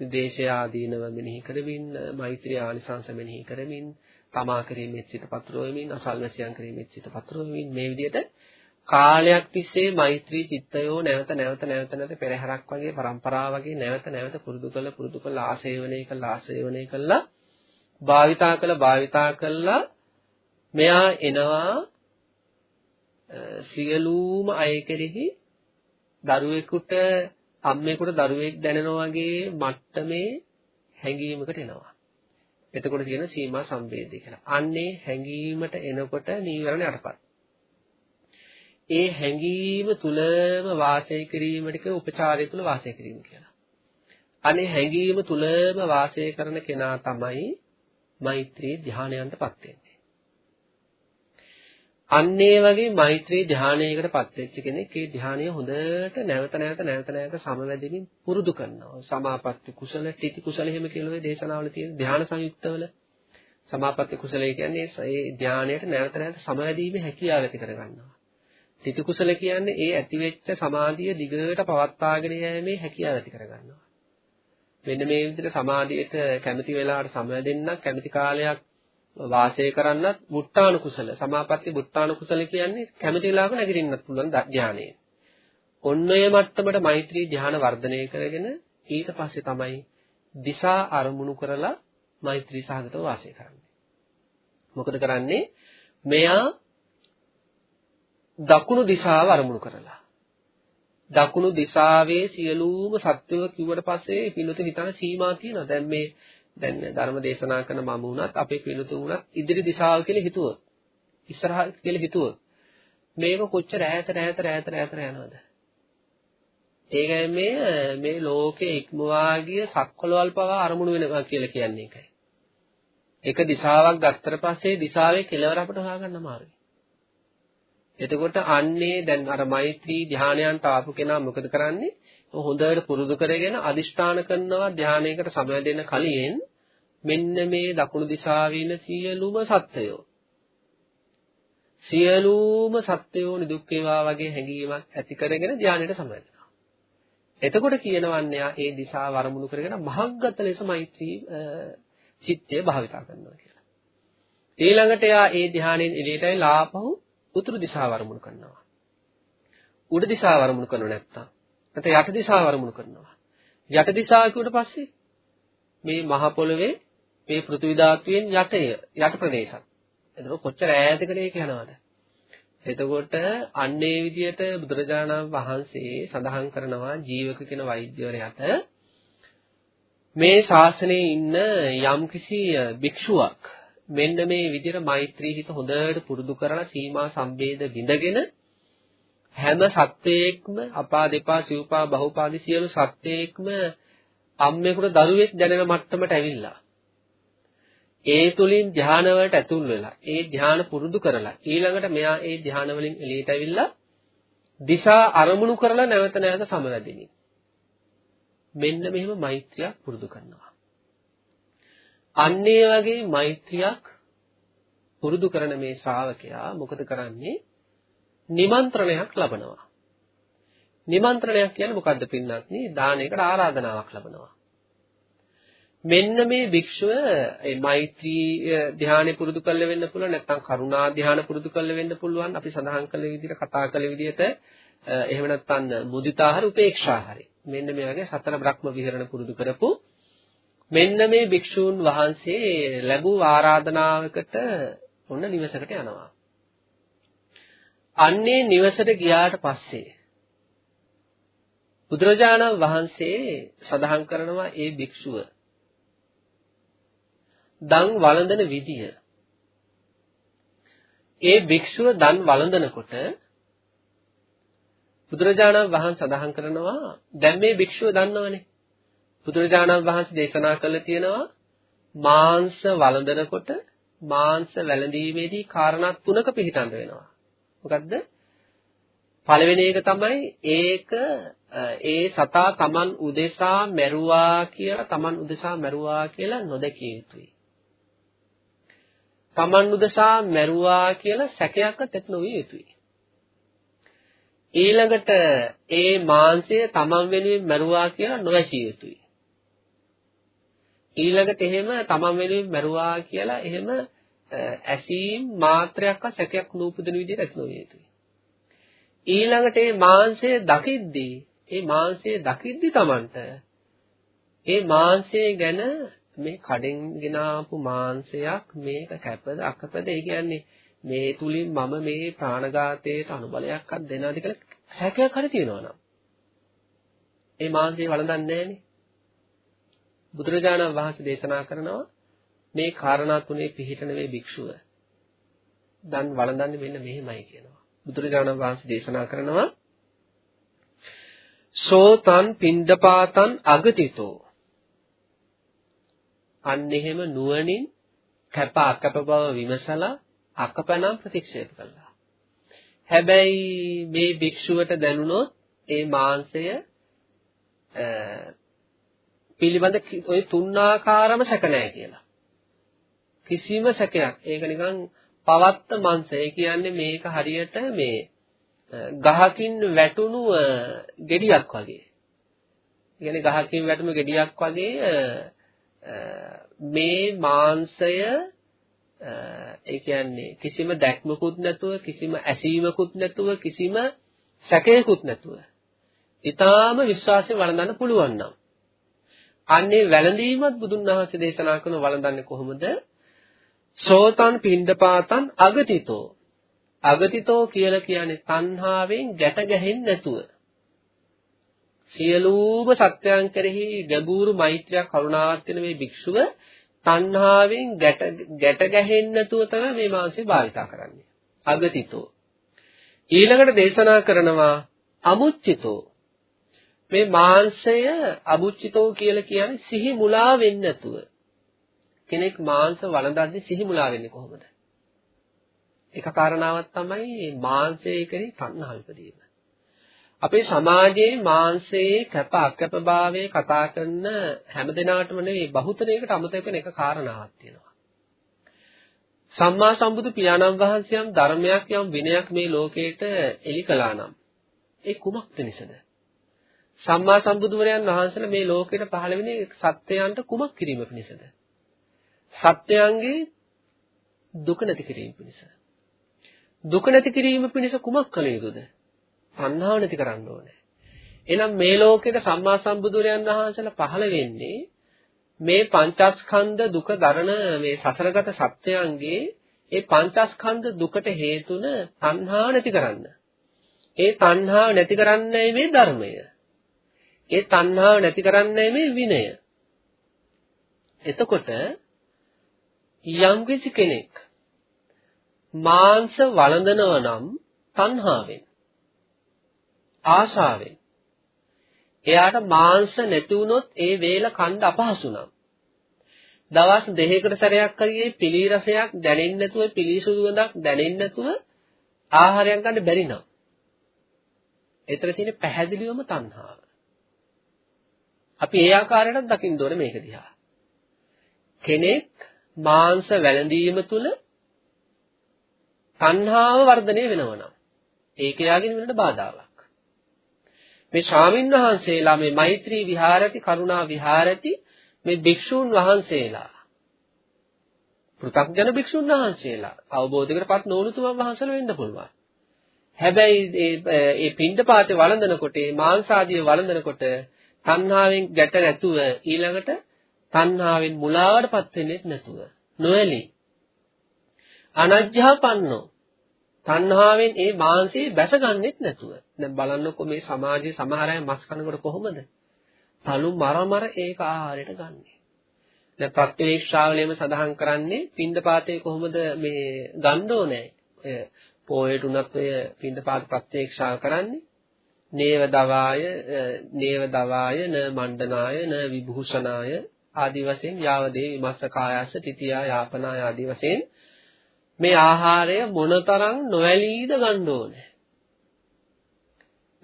දේශය ආදීනව මෙනෙහි කරමින් මෛත්‍රී ආනිසංස මෙනෙහි කරමින් තමා කිරීමෙත් සිත පතුරවමින් අසල්වැසියන් කිරීමෙත් සිත පතුරවමින් මේ විදිහට කාලයක් තිස්සේ මෛත්‍රී චිත්තයෝ නැවත නැවත නැවත නැවත පෙරහැරක් වගේ પરම්පරාව වගේ නැවත නැවත පුරුදු කළ පුරුදු කළ ආසේවනය කළ ආසේවනය කළා භාවිතා කළ භාවිතා කළා මෙයා එනවා සියලුම අය කෙරෙහි දරුවෙකුට අම්මේකට දරුවෙක් දැනෙනා වගේ මට්ටමේ හැඟීමකට එනවා. එතකොට කියන සීමා සම්බේධය කියලා. අන්නේ හැඟීමට එනකොට නීවරණ යටපත්. ඒ හැඟීම තුලම වාසය කිරීමට කියන උපචාරය තුල වාසය කිරීම කියලා. අනේ හැඟීම තුලම වාසය කරන කෙනා තමයි මෛත්‍රී ධානයන්ටපත් වෙන්නේ. අන්න ඒ වගේ මෛත්‍රී ධානයකටපත් වෙච්ච කෙනෙක් ඒ ධානය හොඳට නැවත නැවත නැවත නැවත සමවැදෙමින් පුරුදු කරනවා. සමාපatti කුසල, තితి කුසල එහෙම කියලා ඔය දේශනාවල තියෙන ධාන සංයුක්තවල සමාපatti කුසලය කියන්නේ ඒ ධානයට නැවත නැවත සමවැදීමේ හැකියාව ඇති කරගන්නවා. තිති කුසල කියන්නේ ඒ ඇතිවෙච්ච සමාධිය දිගට පවත්වාගෙන යෑමේ හැකියාව ඇති කරගන්නවා. මෙන්න මේ විදිහට සමාධියට කැමති වෙලාවට සමවැදෙන්නක් කැමති කාලයක් වාසය කරන්නත් බුට්ටාණු කුසල සමාපatti බුට්ටාණු කුසල කියන්නේ කැමති වෙලාවක නැගිටින්නත් පුළුවන් ධානයේ. ඔන්න ඔය මට්ටමට මෛත්‍රී ධ්‍යාන වර්ධනය කරගෙන ඊට පස්සේ තමයි දිසා අරමුණු කරලා මෛත්‍රී සහගතව වාසය කරන්නේ. මොකද කරන්නේ? මෙයා දකුණු දිශාව අරමුණු කරලා දකුණු දිශාවේ සියලුම සත්‍යව කිව්වට පස්සේ පිළිතුරු හිතන සීමා තියෙනවා. දැන් මේ දැන් ධර්ම දේශනා කරන මම වුණත් අපේ පිළිතුරු වුණත් ඉදිරි දිශාව කියලා හිතුවොත් ඉස්සරහ කියලා හිතුවොත් මේක කොච්චර ඈතට ඈතට ඈතට ඈතට යනවද? ඒකයි මේ මේ ලෝකේ ඉක්මවා ගිය සක්වලවල් පවා අරමුණු වෙනවා කියලා කියන්නේ ඒකයි. එක දිශාවක් ගත්තට පස්සේ දිශාවේ කෙලවර අපිට හොයාගන්න අමාරුයි. එතකොට අන්නේ දැන් අර මෛත්‍රී ධානයන්ට ආපු කෙනා මොකද කරන්නේ? හොඳට පුරුදු කරගෙන අදිෂ්ඨාන කරනවා ධානයකට සමය දෙන්න කලින් මෙන්න මේ දකුණු දිශාවේ ඉන්න සියලුම සත්වයෝ සියලුම සත්වයෝ නිදුක් වේවා වගේ හැඟීමක් ඇති කරගෙන ධානයට සමය දෙනවා. එතකොට කියනවන්නේ ඒ දිශාව වරමුණු කරගෙන මහග්ගත ලෙස මෛත්‍රී චිත්තය භාවිතා කරනවා කියලා. ඊළඟට යා ඒ ධානයෙන් එළියටයි ලාපහු උතුරු දිශාව වරමුණු කරනවා. උඩ දිශාව වරමුණු කරනව නැත්තම් නැත්නම් යට දිශාව වරමුණු කරනවා. යට දිශාව කිව්වට පස්සේ මේ මහ පොළවේ මේ පෘථිවි ධාතුවෙන් යටය යට ප්‍රදේශයක්. එතකොට කොච්චර ඈතකට ඒක යනවද? එතකොට අන්නේ විදියට බුදුරජාණන් වහන්සේ සඳහන් කරනවා ජීවක කියන වෛද්‍යවරයාට මේ ශාසනයේ ඉන්න යම්කිසි භික්ෂුවක් මෙන්න මේ විදිහට මෛත්‍රී හිත හොඳට පුරුදු කරලා සීමා සම්බේධ විඳගෙන හැම සත්වයේක්ම අපා දෙපා සිව්පා බහුපාදි සියලු සත්වයේක්ම අම්මේකට දරුවෙක් දැනෙන මට්ටමට ඇවිල්ලා. ඒ තුලින් ධාන වලට ඇතුල් වෙලා ඒ ධාන පුරුදු කරලා ඊළඟට මෙයා ඒ ධාන වලින් එළියට ඇවිල්ලා දිශා අරමුණු කරලා නැවත නැවත සමවැදෙනින් මෙන්න මෙහෙම මෛත්‍රියක් පුරුදු කරනවා. අන්න ඒ වගේ මෛත්‍රියක් පුරුදු කරන මේ ශ්‍රාවකයා මොකද කරන්නේ? නිමන්ත්‍රණයක් ලබනවා. නිමන්ත්‍රණයක් කියන්නේ මොකද්ද පින්නත්නි? දානයකට ආරාධනාවක් ලබනවා. මෙන්න මේ භික්ෂුව ඒ මෛත්‍රී ධ්‍යානෙ පුරුදු කරලා වෙන්න පුළුවන් නැත්නම් කරුණා ධ්‍යාන පුරුදු කරලා වෙන්න පුළුවන් අපි සඳහන් කළ විදිහට කතා කළ විදිහට එහෙම නැත්නම් මුදිතාහාර උපේක්ෂාහාරය මෙන්න මේ වගේ සතර බ්‍රහ්ම විහරණ පුරුදු කරපු මෙන්න මේ භික්ෂූන් වහන්සේ ලැබූ ආරාධනාවකට ඔන්න නිවසකට යනවා. අන්නේ නිවසට ගියාට පස්සේ බුදුරජාණන් වහන්සේ සඳහන් කරනවා ඒ භික්ෂුව දන් වළඳන විදිය. ඒ භික්ෂුව දන් වළඳනකොට බුදුරජාණන් වහන්සේ සඳහන් කරනවා දැන් මේ භික්ෂුව දන්නවනේ බුදුරජාණන් වහන්සේ දේශනා කළ තියෙනවා මාංශ වළඳනකොට මාංශ වැළඳීමේදී කාරණා තුනක පිළිටන්න වෙනවා. මොකද්ද? පළවෙනි එක තමයි ඒක ඒ සතා Taman උදෙසා මැරුවා කියලා Taman උදෙසා මැරුවා කියලා නොදකිය යුතුයි. Taman උදෙසා මැරුවා කියලා සැකයක්වත් ඇති නොවිය යුතුයි. ඊළඟට ඒ මාංශය Taman වෙනුවෙන් මැරුවා කියලා නොවැසිය යුතුයි. ඊළඟට එහෙම තමන් වෙනුවෙන් මරුවා කියලා එහෙම ඇසීම් මාත්‍රයක්වත් සැකයක් නූපදින විදිහට ඇති නොවිය යුතුයි. ඊළඟට මේ මාංශය දකිද්දී මේ මාංශය දකිද්දී තමන්ට ඒ මාංශය ගැන මේ කඩෙන් ගෙන ආපු මාංශයක් මේක කැපද අකපද? ඒ කියන්නේ මේ තුලින් මම මේ ප්‍රාණඝාතයට අනුබලයක්වත් දෙනවද කියලා සැකයක් හරි තියෙනවා නම්. ඒ මාංශය වළඳන්නේ නැහනේ. බුදුරජාණන් වහන්සේ දේශනා කරනවා මේ කාරණා තුනේ පිළිහිටන වේ භික්ෂුව. දන් වළඳන්නේ මෙන්න මෙහෙමයි කියනවා. බුදුරජාණන් වහන්සේ දේශනා කරනවා සෝතන් පින්ඩපාතන් අගතිතෝ අන්න එහෙම නුවණින් කැප අකප බව විමසලා අකපනම් ප්‍රතික්ෂේප කළා. හැබැයි මේ භික්ෂුවට දැනුණොත් ඒ මාංශය පිළිබඳ ওই තුන්ආකාරම සැක නැහැ කියලා. කිසිම සැකයක්. ඒක නිකන් පවත්ත මංශ. ඒ කියන්නේ මේක හරියට මේ ගහකින් වැටුණු ගෙඩියක් වගේ. කියන්නේ ගහකින් වැටුණු ගෙඩියක් වගේ මේ මාංශය ඒ කියන්නේ කිසිම දැක්මකුත් නැතුව කිසිම ඇසීමකුත් නැතුව කිසිම සැකයකුත් නැතුව ඊටාම විශ්වාසයෙන් වළඳන්න පුළුවන් නම් අන්නේ වැළඳීමත් බුදුන් වහන්සේ දේශනා කරන වළඳන්නේ කොහොමද? සෝතං පින්ඩපාතං අගතිතෝ. අගතිතෝ කියලා කියන්නේ තණ්හාවෙන් ගැට ගැහෙන්නේ නැතුව. සියලුම සත්‍යයන් කෙරෙහි ගැඹුරු මෛත්‍රියක් කරුණාවක් තියෙන මේ භික්ෂුව තණ්හාවෙන් ගැට ගැට ගැහෙන්නේ නැතුව තමයි මේ මාංශය භාවිතා කරන්නේ. අගතිතෝ. ඊළඟට දේශනා කරනවා අමුච්චිතෝ. මේ මාංශය අමුච්චිතෝ කියලා කියන්නේ සිහි මුලා වෙන්නේ නැතුව. කෙනෙක් මාංශ වළඳද්දී සිහි මුලා වෙන්නේ කොහොමද? එක කාරණාවක් තමයි මාංශය කෙරෙහි තණ්හාව ඉපදීම. අපේ සමාජයේ මාංශයේ කැප අකැපභාවය කතා කරන හැම දිනාටම නෙවෙයි බහුතරයකට අමතක වෙන එක කාරණාවක් තියෙනවා. සම්මා සම්බුදු පියාණන් වහන්සේ යම් ධර්මයක් යම් විනයක් මේ ලෝකයට එලි කළා නම් ඒ කුමක්ද නිසද? සම්මා සම්බුදුවරයන් වහන්සේලා මේ ලෝකයට පහළ වෙන්නේ සත්‍යයන්ට කුමක් කිරීම පිණිසද? සත්‍යයන්ගේ දුක නැති කිරීම පිණිස. දුක නැති කිරීම පිණිස කුමක් කළ යුතුද? තණ්හාව නැති කරන්න ඕනේ. එහෙනම් මේ ලෝකෙට සම්මා සම්බුදුරයන් වහන්සේලා පහළ වෙන්නේ මේ පංචස්කන්ධ දුක දරන මේ සසරගත සත්‍යයන්ගේ ඒ පංචස්කන්ධ දුකට හේතුන තණ්හාව නැති කරන්න. ඒ තණ්හාව නැති කරන්නයි මේ ධර්මය. ඒ තණ්හාව නැති කරන්නයි මේ විනය. එතකොට යම් කෙනෙක් මාංශ වළඳනව නම් තණ්හාවෙන් ආශාවෙන් එයාට මාංශ නැති වුණොත් ඒ වේල කන්න අපහසු නම් දවස් දෙකකට සැරයක් හරියේ පිලි රසයක් දැනෙන්නේ නැතුව පිලි සුවඳක් දැනෙන්නේ නැතුව ආහාරයක් ගන්න බැරි නම් එතන තියෙන පැහැදිලිවම තණ්හාව. අපි ඒ ආකාරයටත් දකින්න ඕනේ මේක දිහා. කෙනෙක් මාංශ වැළඳීම තුල තණ්හාව වර්ධනය වෙනවා නම් ඒක යාගෙන වෙනට බාධාවක්. මේ ශාමින් වහන්සේලා මේ මෛත්‍රී විහාරති කරුණා විහාරති මේ භික්ෂූන් වහන්සේලා පෘථග්ජන භික්ෂුන් වහන්සේලා අවබෝධයකටපත් නොවුණු තුමන් වහන්සේලා වෙන්න පුළුවන්. හැබැයි ඒ ඒ පින්ඩපාතේ වළඳනකොට ඒ මාංශාදිය වළඳනකොට තණ්හාවෙන් ගැට නැතුව ඊළඟට තණ්හාවෙන් මුලාවටපත් වෙන්නේ නැතුව නොඇලී අනජ්ජාපන්නෝ තණ්හාවෙන් ඒ මාංශේ බැසගන්නෙත් නැතුව දැන් බලන්නකො මේ සමාජයේ සමහර අය මස් කනකොට කොහොමද? තලු මර මර ඒක ආහාරයට ගන්නෙ. දැන් ප්‍රත්‍යක්ෂාවලෙම සඳහන් කරන්නේ පින්දපාතේ කොහොමද මේ ගන්න ඕනේ. ඔය පොයට උනත් ඔය පින්දපාත ප්‍රත්‍යක්ෂා කරන්නේ. නේව දවාය නේව දවාය න මණ්ඩනාය න විභූෂණාය ආදි වශයෙන් යාවදේ විමස්ස කායස්ස තිතියා යාපනා ආදී වශයෙන් මේ ආහාරය මොනතරම් නොඇලීද ගන්න ඕනේ.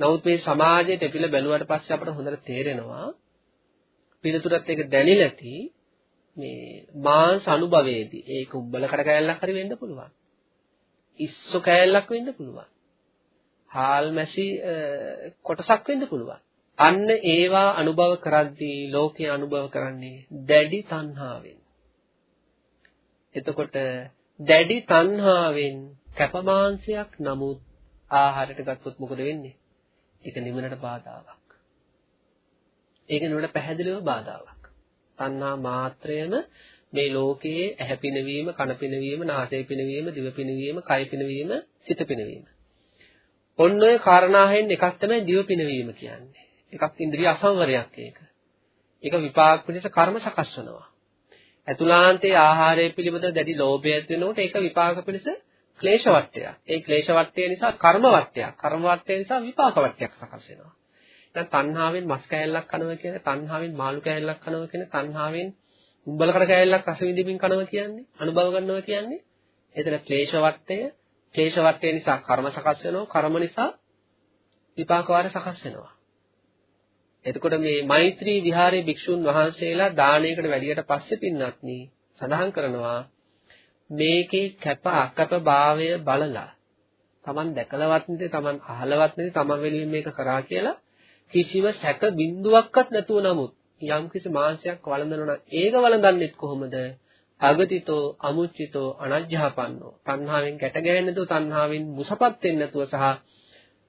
නමුත් මේ සමාජයේ තෙපිල බැලුවට පස්සේ අපට හොඳට තේරෙනවා පිළිතුරත් ඒක දැනෙලා ඇති මේ මාංශ අනුභවයේදී ඒක උබ්බල කඩ කෑල්ලක් හරි වෙන්න පුළුවන්. ඉස්සෝ කෑල්ලක් වෙන්න පුළුවන්. හාල් මැසි කොටසක් වෙන්න පුළුවන්. අන්න ඒවා අනුභව කරද්දී ලෝකේ අනුභව කරන්නේ දැඩි තණ්හාවෙන්. එතකොට දැඩි තණ්හාවෙන් කැපමාංශයක් නමුත් ආහාරයට ගත්තොත් මොකද වෙන්නේ? ඒක නිවනට බාධාවක්. ඒක නිවනට පැහැදිලිව බාධාවක්. තණ්හා මාත්‍රයම මේ ලෝකයේ ඇහැ පිනවීම, කන පිනවීම, නාසය පිනවීම, දිව පිනවීම, කය පිනවීම, සිත පිනවීම. ඔන්න ඔය කාරණාහෙන් එකක් තමයි දිව පිනවීම කියන්නේ. එකක් ඉන්ද්‍රිය අසංවරයක් ඒක. ඒක විපාක පිණිස කර්ම සකස් වෙනවා. ඇතුළාන්තයේ ආහාරය පිළිබඳ දැඩි ලෝභය ඇති වෙනකොට ඒක විපාක පිණිස ක්ලේශ වට්ටයක්. ඒ ක්ලේශ වට්ටය නිසා කර්ම වට්ටයක්. කර්ම වට්ටය නිසා විපාක වට්ටයක් සකස් වෙනවා. දැන් තණ්හාවෙන් මස් කෑල්ලක් කනවා කියන්නේ තණ්හාවෙන් මාළු කෑල්ලක් කනවා කියන්නේ තණ්හාවෙන් උඹලකට කෑල්ලක් රස විඳින්මින් කනවා කියන්නේ අනුභව කරනවා කියන්නේ එතන ක්ලේශ වට්ටය ක්ලේශ වට්ටය නිසා කර්ම සකස් වෙනවා. කර්ම නිසා විපාක වාර සකස් වෙනවා. එතකොට මේ මෛත්‍රී විහාරයේ භික්ෂුන් වහන්සේලා දානයකට වැඩියට පස්සේ පින්නත්නි සඳහන් කරනවා මේකේ කැප අකප භාවය බලලා Taman දැකලවත් නැති Taman අහලවත් නැති Taman වෙනුවෙන් මේක කරා කියලා කිසිම සැක බිඳුවක්වත් නැතුව නමුත් යම් කිසි මාංශයක් වළඳනවා නම් ඒක වළඳන්නෙත් කොහොමද? අගතිතෝ අමුච්චිතෝ අනජ්ජාපන්නෝ. තණ්හාවෙන් ගැට ගැහෙන්නේ නැතුව තණ්හාවෙන් මුසපත් වෙන්නේ නැතුව සහ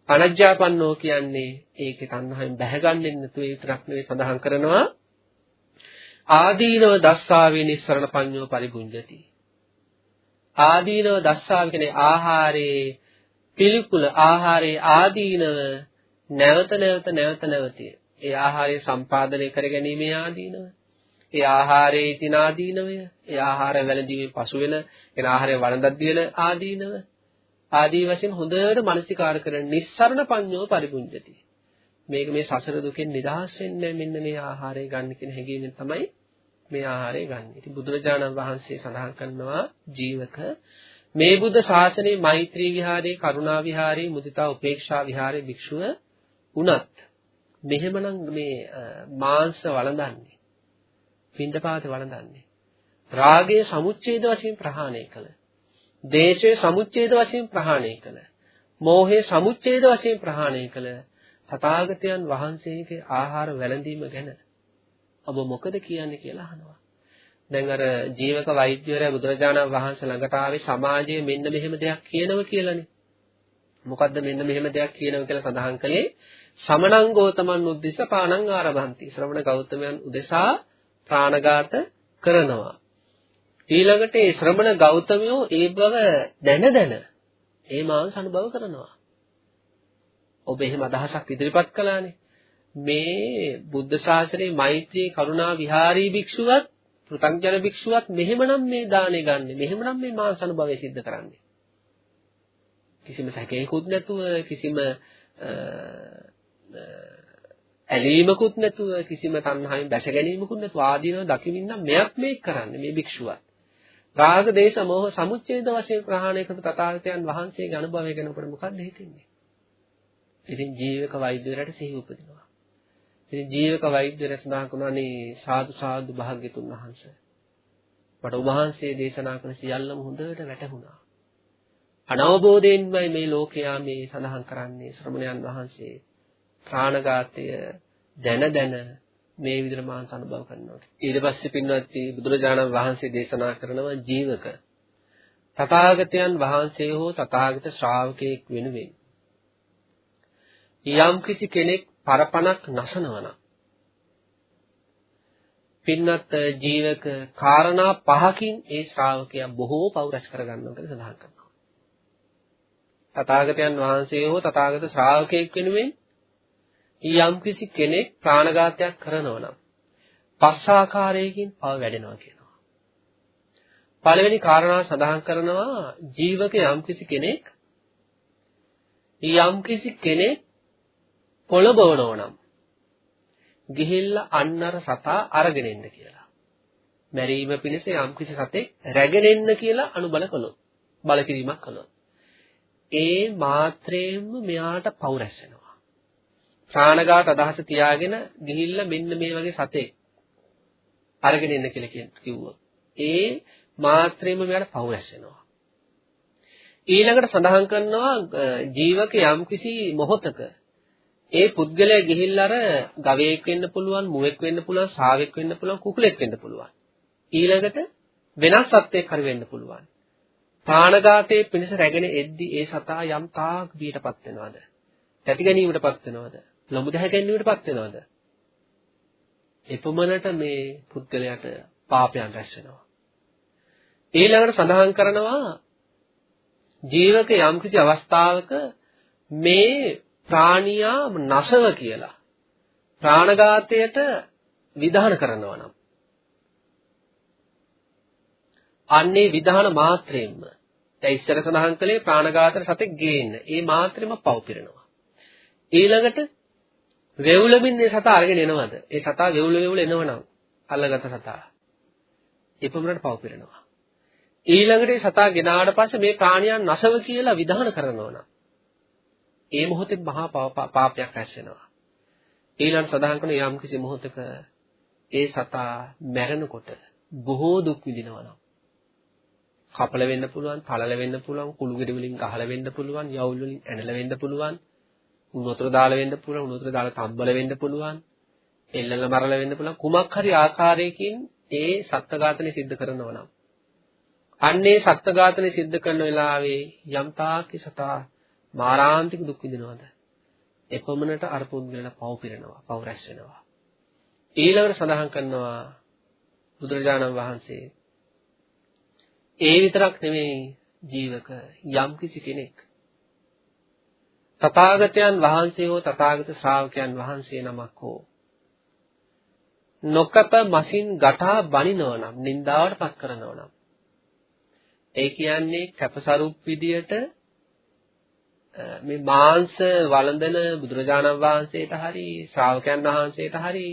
අනජ්ජාපන්නෝ කියන්නේ ඒකේ තණ්හාවෙන් බැහැගන්නේ නැතුව ඒ විතරක් නෙවෙයි සඳහන් කරනවා. ආදීනව දස්සාවේ නිස්සරණ පඤ්ඤෝ පරිගුංජති ආදීනව දස්සාව කියන්නේ ආහාරයේ පිළිකුල ආහාරයේ ආදීනව නැවත නැවත නැවත නැවතිය. ඒ ආහාරය සම්පාදනය කර ගැනීමේ ආදීනව. ඒ ආහාරයේ තින ආදීනවය, ඒ ආහාර වැළඳීමේ පසු වෙන, එන ආහාරය වළඳද්දී වෙන ආදීනව ආදී වශයෙන් හොඳට මනසිකාර කරන නිස්සරණ පඤ්ඤෝ පරිපුඤ්ජති. මේක මේ සසර දුකෙන් නිදහස් වෙන්නේ මෙන්න මේ ආහාරය ගන්න කියන හැඟීමෙන් තමයි මේ ආහාරය ගන්න. ඉතින් බුදුරජාණන් වහන්සේ සඳහන් කරනවා ජීවක මේ බුද්ධ ශාසනයේ මෛත්‍රී විහාරයේ කරුණා විහාරයේ මුදිතා උපේක්ෂා විහාරයේ භික්ෂුව උනත් මෙහෙමනම් මේ මාංශ වළඳන්නේ පින්ඩපාත වළඳන්නේ. රාගය සමුච්ඡේද වශයෙන් ප්‍රහාණය කළ. දේශය සමුච්ඡේද වශයෙන් ප්‍රහාණය කළ. මෝහය සමුච්ඡේද වශයෙන් ප්‍රහාණය කළ තථාගතයන් වහන්සේගේ ආහාර වැළඳීම ගැන ඔබ මොකද කියන්නේ කියලා අහනවා. දැන් අර ජීවක වෛද්‍යවරයා බුදුරජාණන් වහන්සේ ළඟට ආවේ සමාජයේ මෙන්න මෙහෙම දෙයක් කියනව කියලානේ. මොකද්ද මෙන්න මෙහෙම දෙයක් කියනව කියලා සඳහන් කළේ සමනං ගෝතමන් උද්දිස්ස පානං ආරභන්ති. ශ්‍රවණ ගෞතමයන් උදෙසා ප්‍රාණඝාත කරනවා. ඊළඟට ඒ ශ්‍රමණ ගෞතමයෝ ඒ බව දැන දැන ඒ මාංශ අනුභව කරනවා. ඔබ එහෙම අදහසක් ඉදිරිපත් කළානේ. මේ බුද්ධ ශාසනයේ මෛත්‍රී කරුණා විහාරී භික්ෂුවත් පෘථග්ජන භික්ෂුවත් මෙහෙමනම් මේ දාණය ගන්නෙ. මෙහෙමනම් මේ මාංශ අනුභවය සිද්ධ කරන්නේ. කිසිම සැකයකුත් නැතුව කිසිම ඇලීමකුත් නැතුව කිසිම තණ්හාවෙන් බැස ගැනීමකුත් නැතුව ආදීනව දකින්න මෙයක් මේක කරන්නේ මේ භික්ෂුවත්. රාග දේශ මොහ සමුච්ඡේද වශයෙන් ප්‍රහාණය කරපු තථාගතයන් වහන්සේගේ අනුභවය ගැන අපට මොකක්ද හිතෙන්නේ? ඉතින් ජීවක වෛද්‍යවරයාට සිහි උපදිනවා. ඉතින් ජීවක වෛද්‍යවරයා සඳහන් කරනවානේ සාදු සාදු භාග්‍යතුන් වහන්සේ. මට ඔබ වහන්සේ දේශනා කරන සියල්ලම හොඳට වැටහුණා. අනවබෝධයෙන්මයි මේ ලෝකයා මේ සඳහන් කරන්නේ ශ්‍රමණයන් වහන්සේ ප්‍රාණඝාතය දැන දැන මේ විදිහට මාංශ අනුභව කරනවා. ඊට පස්සේ පින්වත්නි බුදුරජාණන් වහන්සේ දේශනා කරනවා ජීවක තථාගතයන් වහන්සේ හෝ තථාගත ශ්‍රාවකයෙක් වෙනුවෙන් යම් කිසි කෙනෙක් පරපණක් නසනවනම් පින්නත් ජීවක කාරණා පහකින් ඒ ශ්‍රාවකයා බොහෝ පෞරස් කරගන්නවා කියලා සඳහන් කරනවා. තථාගතයන් වහන්සේ හෝ තථාගත ශ්‍රාවකයෙක් වෙනුවෙන් යම්කිසි කෙනෙක් ප්‍රාණඝාතයක් කරනවා නම් පස් ආකාරයකින් පව වැඩෙනවා කියනවා. පළවෙනි කාරණා සඳහන් කරනවා ජීවක යම්කිසි කෙනෙක් යම්කිසි කෙනෙක් පොළඹවනවා නම් ගිහිල්ලා අන්නර සතා අරගෙන එන්න කියලා. මැරීම පිණිස යම්කිසි සතෙක් රැගෙන එන්න කියලා අනුබල කළොත් බලකිරීමක් කළොත් ඒ මාත්‍රයෙන්ම මෙයාට පව් රැස් වෙනවා. ප්‍රාණඝාත අදහස තියාගෙන ගිහිල්ලා මෙන්න මේ වගේ සතෙක් අරගෙන එන්න කියලා කිව්වොත් ඒ මාත්‍රෙම මෙයාට පහු රැස්සෙනවා ඊළඟට සඳහන් කරනවා ජීවක යම්කිසි මොහොතක ඒ පුද්ගලයා ගිහිල්ලා අර ගවයෙක් වෙන්න පුළුවන් මුවෙක් වෙන්න පුළුවන් සාවෙක් වෙන්න පුළුවන් කුකුලෙක් වෙන්න පුළුවන්. ඊළඟට වෙනස් සත්වෙක් හරි වෙන්න පුළුවන්. ප්‍රාණඝාතයේ පිණිස රැගෙන එද්දි ඒ සතා යම් තාක් බීටපත් වෙනවද? තැති ගැනීමටපත් වෙනවද? ලොමු දැහැ ගැනීමටපත් වෙනවද? එපමණට මේ පුද්ගලයාට පාපයන් රැස් වෙනවා. ඊළඟට සඳහන් කරනවා ජීවක යම්කිසි අවස්ථාවක මේ ප්‍රාණියා නසව කියලා ප්‍රාණඝාතයට විධාන කරනවා නම් අන්නේ විධාන මාත්‍රයෙන්ම දැන් ඉස්සර සඳහන් කළේ ප්‍රාණඝාතයට සතෙක් ගේන්න. ඒ මාත්‍රෙම පව් පිරෙනවා. ඊළඟට වෙවුලමින් මේ සතා අරගෙන එනවද? ඒ සතා වෙවුල වෙවුල එනවනම් අල්ලගත සතා. එපමණට පව පිරෙනවා. ඊළඟට ඒ සතා ගෙනාට පස්සේ මේ ප්‍රාණියන් නැසව කියලා විධාන කරනවා නම් ඒ මොහොතේ මහා පාපයක් රැස් වෙනවා. ඊළඟ සඳහන් කරන යම් කිසි මොහොතක ඒ සතා මැරෙනකොට බොහෝ දුක් විඳිනවා නම් කපල වෙන්න පුළුවන්, පළල වෙන්න පුළුවන්, කුළු ගෙඩි වලින් ගහලා වෙන්න පුළුවන්, යවුල් වලින් ඇනලා වෙන්න පුළුවන්. උණු වතුර දාලා වෙන්න පුළුවන් උණු වතුර දාලා තම්බල වෙන්න පුළුවන් එල්ලල මරල වෙන්න පුළුවන් කුමක් හරි ආකාරයකින් ඒ සත්ත්ව ඝාතනය සිද්ධ කරනවා නම් අන්නේ සත්ත්ව ඝාතනය සිද්ධ කරන වෙලාවේ යම් තාකි සතා මාරාන්තික දුක් විඳිනවද? එපමණට අර පුද්ගලයා පව් පිරෙනවා, පව් රැස් වෙනවා. ඊළඟට සඳහන් කරනවා බුදුරජාණන් වහන්සේ ඒ විතරක් නෙමෙයි ජීවක යම් කිසි කෙනෙක් තථාගතයන් වහන්සේ හෝ තථාගත ශ්‍රාවකයන් වහන්සේ නමක් හෝ නොකප මසින් ගටා බනිනව නම් නින්දාවට පත් කරනව නම් ඒ කියන්නේ කැපසරුප් විදියට මේ මාංශ වළඳන බුදුරජාණන් වහන්සේට හරි ශ්‍රාවකයන් වහන්සේට හරි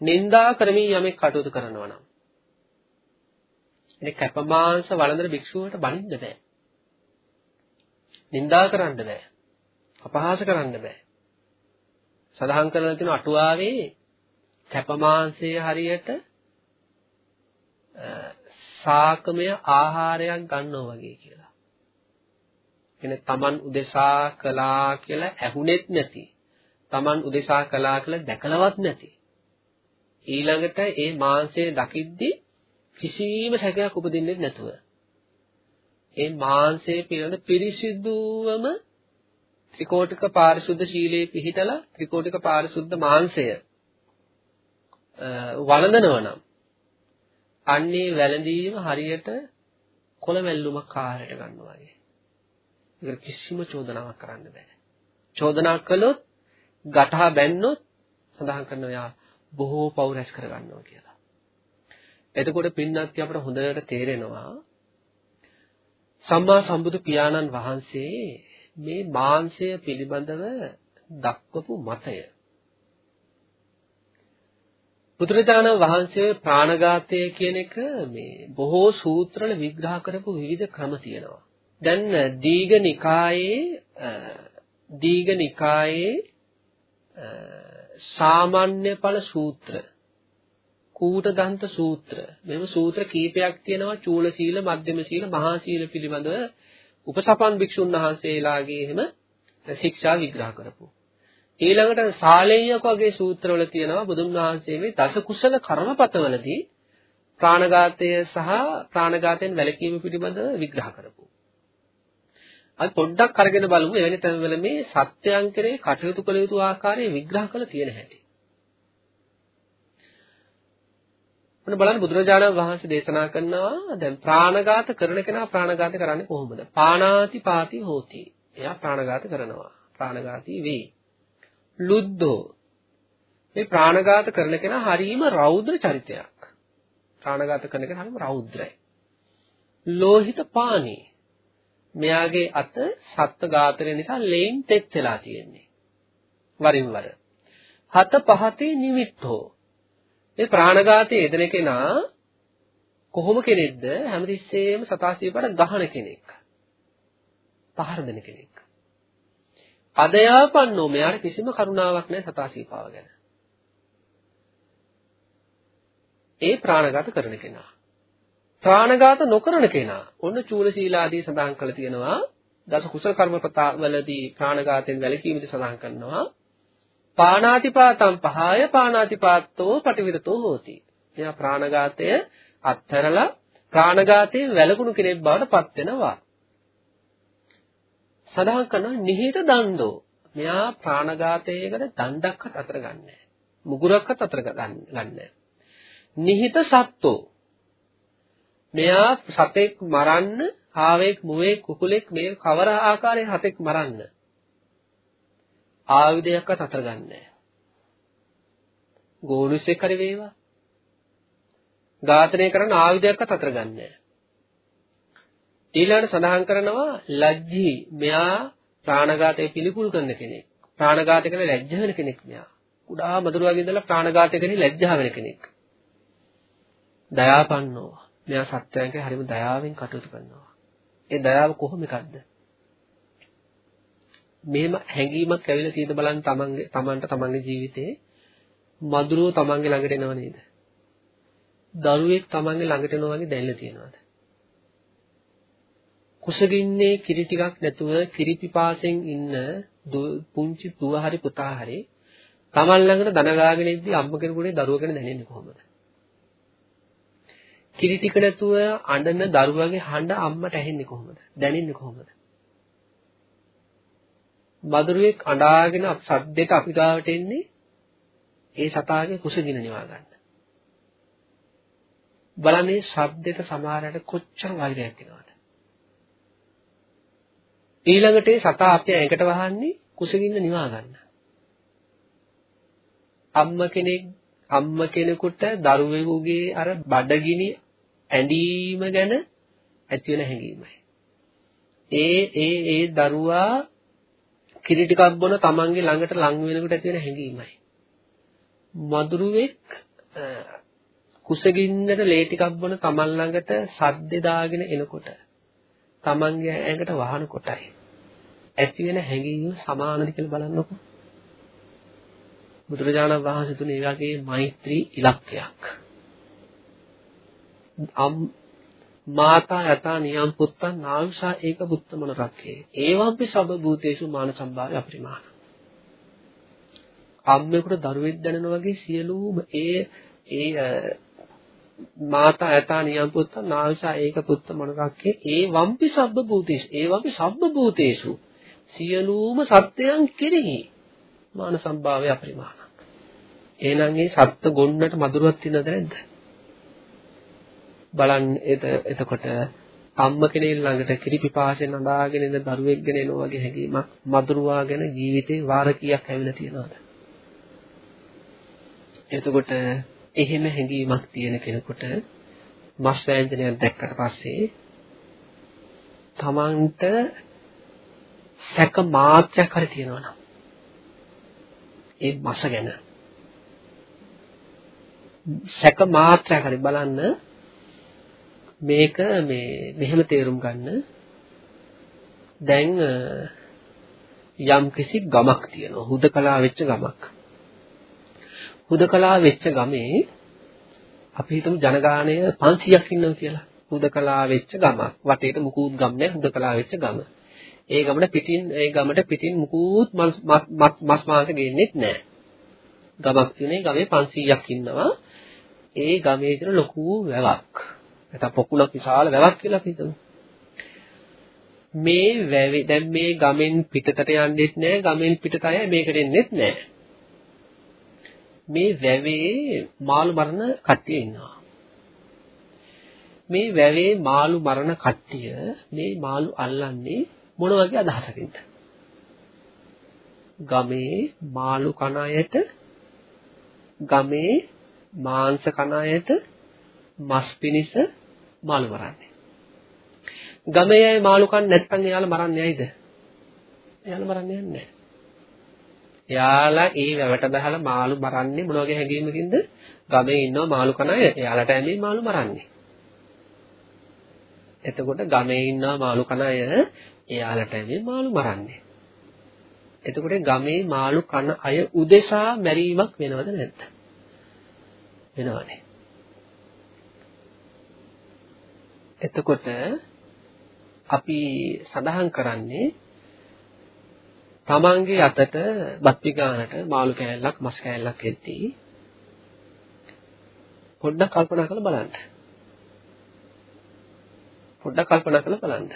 නින්දා කරමින් යමෙක් කටයුතු කරනවා නම් ඉතින් කැප මාංශ වළඳන භික්ෂුවට බනින්න බෑ. නින්දා කරන්න බෑ. අපහාස කරන්න බෑ. සඳහන් කරලා තියෙන අටුවාවේ කැප මාංශය හරියට සාකමය ආහාරයක් ගන්නවා වගේ කියලා. එනේ Taman උදෙසා කළා කියලා ඇහුනෙත් නැති. Taman උදෙසා කළා කියලා දැකලවත් නැති. ඊළඟට ඒ මාංශය දකිද්දී කිසිම සැකයක් උපදින්නේ නැතුව ඒ මාංශය පිළිබඳ පිරිසිදුවම ත්‍රිකෝටික පාරිශුද්ධ ශීලයේ පිහිටලා ත්‍රිකෝටික පාරිශුද්ධ මාංශය වළඳනවා නම් අන්නේ වැළඳීම හරියට කොළ මැල්ලුමක් ආහාරයට ගන්නවා වගේ. ඒක කිසිම චෝදනාවක් කරන්න බෑ. චෝදනා කළොත් ගටහා බැන්නොත් සඳහන් කරනවා යා බොහෝ පව් රැස් කර ගන්නවා කියලා. එතකොට පින්නත් අපිට හොඳට තේරෙනවා සම්මා සම්බුදු පියාණන් වහන්සේ මේ මාංශය පිළිබඳව දක්වපු මතය. බුදුරජාණන් වහන්සේ ප්‍රාණඝාතය කියන එක මේ බොහෝ සූත්‍රවල විග්‍රහ කරපු විවිධ ක්‍රම තියෙනවා. දැන් දීඝනිකායේ දීඝනිකායේ සාමාන්‍ය ඵල සූත්‍ර කූටදන්ත සූත්‍ර. මෙම සූත්‍ර කීපයක් තියෙනවා චූල සීල මධ්‍යම සීල මහා සීල පිළිබඳව. උපසපන් භික්ෂුන් වහන්සේලාගේ එහෙම ශික්ෂා විග්‍රහ කරපු ඊළඟට සාලේයක වගේ සූත්‍රවල තියෙනවා බුදුන් වහන්සේ මේ දස කුසල කර්මපතවලදී ප්‍රාණඝාතය සහ ප්‍රාණඝාතයෙන් වැළකීම පිළිබඳව විග්‍රහ කරපු. අපි පොඩ්ඩක් අරගෙන බලමු එවැනි තැන්වල මේ සත්‍යයන් කෙරේ කටයුතු කළ යුතු ආකාරය විග්‍රහ කරලා තියෙන හැටි. මොන බලන්න බුදුරජාණන් වහන්සේ දේශනා කරනවා දැන් ප්‍රාණඝාත කරන කෙනා ප්‍රාණඝාත කරන්නේ කොහොමද? පාණාති පාති හෝති. එයා ප්‍රාණඝාත කරනවා. ප්‍රාණඝාතී වෙයි. ලුද්දෝ මේ ප්‍රාණඝාත කරන කෙනා හරීම රෞද්‍ර චරිතයක්. ප්‍රාණඝාත කරන කෙනා හරීම රෞද්‍රයි. ලෝහිත පානි මෙයාගේ අත සත්ත්ව ඝාතනය නිසා ලේන් තෙත් වෙලා තියෙන්නේ. වරින් වර. හත පහතේ නිමිත්තෝ. මේ ප්‍රාණඝාතයේ යෙදෙන කෙනා කොහොම කෙනෙක්ද? හැමතිස්සෙම සතාසියපට ගහන කෙනෙක්. පහර දෙන කෙනෙක්. අදයාපන්නෝ මෙයාට කිසිම කරුණාවක් නැහැ සතාසීපාව ගැන. ඒ ප්‍රාණඝාත කරන කෙනා. ප්‍රාණඝාත නොකරන කෙනා. ඔන්න චූල සීලාදී සඳහන් කළ තියෙනවා. දස කුසල කර්මපතවලදී ප්‍රාණඝාතයෙන් වැළකීමදී සඳහන් කරනවා. පාණාතිපාතම් පහය පාණාතිපාතෝ පටිවිරතෝ හෝති. එයා ප්‍රාණඝාතය අත්හැරලා ප්‍රාණඝාතයෙන් වැළකුණු කෙනෙක් බවට පත් වෙනවා. සඳහන් කරනවා නිහිත දණ්ඩෝ. මෙයා ප්‍රාණඝාතයකට දණ්ඩක්වත් අතර ගන්නෑ. මුගුරක්වත් අතර ගන්නෑ. නිහිත සත්ත්වෝ. මෙයා සතෙක් මරන්න, ආවෙක්, මුවෙක්, කුකුලෙක් මේ කවර ආකාරයේ හතෙක් මරන්න. ආයුධයක්වත් අතර ගන්නෑ. ගෝනුස්සෙක් හරි වේවා. ඝාතනය කරන ආයුධයක්වත් අතර ගන්නෑ. ඊළඟට සඳහන් කරනවා ලජ්ජී මෙයා ප්‍රාණඝාතය පිළිකුල් කරන කෙනෙක්. ප්‍රාණඝාතය කරන ලැජ්ජ වෙන කෙනෙක් මෙයා. කුඩා මදුරුවගේ ඉඳලා ප්‍රාණඝාතය කරන ලැජ්ජා වෙන කෙනෙක්. දයාපන්නෝ. මෙයා සත්‍යයන්ගේ හරිම දයාවෙන් කටයුතු කරනවා. ඒ දයාව කොහොම එකක්ද? මෙහෙම හැඟීමක් ඇවිල්ලා තියෙද බලන්න තමන්ගේ තමන්ට තමන්ගේ ජීවිතේ මදුරුව තමන්ගේ ළඟට එනව නේද? දරුවෙක් තමන්ගේ ළඟට එනවා වගේ දැනෙලා තියෙනවද? කුසගින්නේ කිරි ටිකක් නැතුව කිරි පිපාසෙන් ඉන්න පුංචි දුව හරි පුතා හරි Taman ළඟට දන ගාගෙන ඉද්දි අම්ම කෙනෙකුගේ දරුව ගැන දැනෙන්නේ කොහොමද? කිරි ටික නැතුව අඬන දරුවගේ හඬ අම්මට ඇහෙන්නේ කොහොමද? දැනෙන්නේ කොහොමද? මදුරුවෙක් අඬාගෙන සද්දෙට අපි ගාවට එන්නේ ඒ සතාගේ කුසගින නිවා ගන්න. බලන්නේ ශබ්දෙට සමහරට කොච්චර වෛරයක් එනවද? ඊළඟට ඒ සතා අපේ ඇඟට වහන්නේ කුසගින්න නිවා ගන්න. අම්ම කෙනෙක් අම්ම කෙනෙකුට දරුවෙකුගේ අර බඩගිනි ඇඳීම ගැන ඇති වෙන හැඟීමයි. ඒ ඒ ඒ දරුවා කිරි ටිකක් බොන තමන්ගේ ළඟට ලං වෙනකොට ඇති වෙන හැඟීමයි. මදුරුවෙක් කුසගින්නට ලේ ටිකක් බොන තමන් ළඟට සද්දේ දාගෙන එනකොට තමන්ගේ ඇඟට වහන කොටයි ඇති වෙන හැඟීම සමානද කියලා බලන්නකෝ. බුදුරජාණන් වහන්සේ තුනේ ඒ වගේ මෛත්‍රී ඉලක්කයක්. අම් මාතා යතා නියම් පුත්තං නාවිසා ඒක පුත්තමන රක්කේ. ඒවම්පි සබ භූතේසු මාන සම්භාවය අපරිමාණ. අම්මෙකුට දරුවෙක් දැනෙනා වගේ සියලුම ඒ ඒ මාතා යතා නියම් පුත්තං නාවිසා ඒක පුත්තමන රක්කේ ඒ වම්පි සබ්බ භූතේසු ඒ වම්පි සබ්බ භූතේසු සියලුම සත්‍යයන් කෙරෙහි මාන සම්භාවය අපරිමාණ. එහෙනම් මේ සත්ත්ව ගොන්නට මధుරවත් තියනද නැද්ද? බලන්න එතකොට අම්ම කෙනෙක් ළඟට කිරි පිපාසෙන් අඬාගෙන ඉන්න දරුවෙක් ගැන එනවා වගේ හැඟීමක් මధుරවා ගැන ජීවිතේ වාර කීයක් ඇවිල්ලා තියෙනවද? එතකොට එහෙම හැඟීමක් තියෙන කෙනෙකුට මස් ව්‍යංජනයක් දැක්කට පස්සේ තමන්ට සැක මාත්‍රයක් හරි තියෙනවා නම් ඒ මස ගැන සැක මාත්‍රයක් හරි බලන්න මේක මේ මෙහෙම තේරුම් ගන්න. දැන් යම් කිසි ගමක් තියෙනවා. හුදකලා වෙච්ච ගමක්. හුදකලා වෙච්ච ගමේ අපි හිතමු ජනගහනය 500ක් ඉන්නවා කියලා. හුදකලා වෙච්ච ගමක්. වටේට මුකුත් ගම් නැහැ. හුදකලා වෙච්ච ගම. ඒ ගමට පිටින් ඒ ගමට පිටින් මුකුත් මස් මාංශ ගේන්නෙත් නැහැ. ගමක් තියෙනේ ගමේ 500ක් ඉන්නවා. ඒ ගමේ තියෙන ලොකු වැවක්. නැත්නම් පොකුණක් විශාල වැවක් කියලා අපි හිතමු. මේ වැවේ දැන් මේ ගමෙන් පිටතට යන්නෙත් නැහැ ගමෙන් පිටත අය මේකට එන්නෙත් නැහැ. මේ වැවේ මාළු මරණ කට්ටිය ඉන්නවා. මේ වැවේ මාළු මරණ කට්ටිය මේ මාළු අල්ලන්නේ මොන වගේ අදහසකින්ද? ගමේ මාළු කන අයට ගමේ මාංශ කන අයට මස් පිනිස මාළු මරන්නේ. ගමේ අය මාළු කන්න නැත්නම් එයාලා මරන්නේ ඇයිද? එයාලා මරන්නේ නැහැ. එයාලා ඒ වැවට බහලා මාළු මරන්නේ මොන වගේ හැඟීමකින්ද? ගමේ ඉන්නවා මාළු කන අය. එයාලට ඇමේ මාළු මරන්නේ. එතකොට ගමේ ඉන්නවා මාළු කන අය එයාලට මේ මාළු මරන්නේ. එතකොට ගමේ මාළු කන අය උදෙසා මැරීමක් වෙනවද නැද්ද? වෙනවනේ. එතකොට අපි සඳහන් කරන්නේ තමන්ගේ අතට බත් පිගානට මාළු කෑල්ලක් මස් කෑල්ලක් එද්දී පොඩ්ඩක් කල්පනා කරලා බලන්න. පොඩ්ඩක් කල්පනා කරලා බලන්න.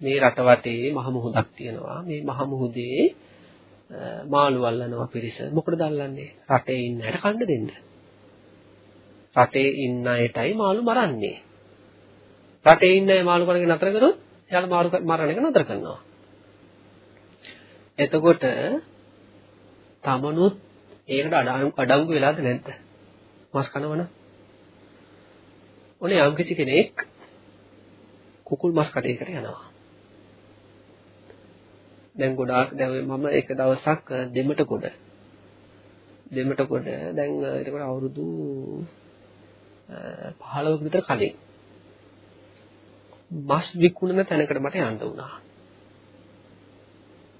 මේ රට වටේ මහ මුහුදක් තියෙනවා. මේ මහ මුහුදේ මාළු අල්ලනවා පිරිස. මොකටද අල්ලන්නේ? රටේ ඉන්න අයට කන්න දෙන්න. රටේ ඉන්න අයටයි මාළු මරන්නේ. රටේ ඉන්න අය මාළු කන එක නතර කරොත් එයාලා මාළු මරණ එක නතර කරනවා. එතකොට තමනුත් ඒකට අඩංගු වෙලාද නැද්ද? මස් කනවන. ඔනේ යම් කිසි කෙනෙක් කුකුල් මස් කඩේකට යනවා. දැන් ගොඩාක් දැන් මම එක දවසක් දෙමට කොට දෙමට කොට දැන් එතකොට අවුරුදු 15ක විතර කලින් මස් විකුණන තැනකට මට යන්න වුණා.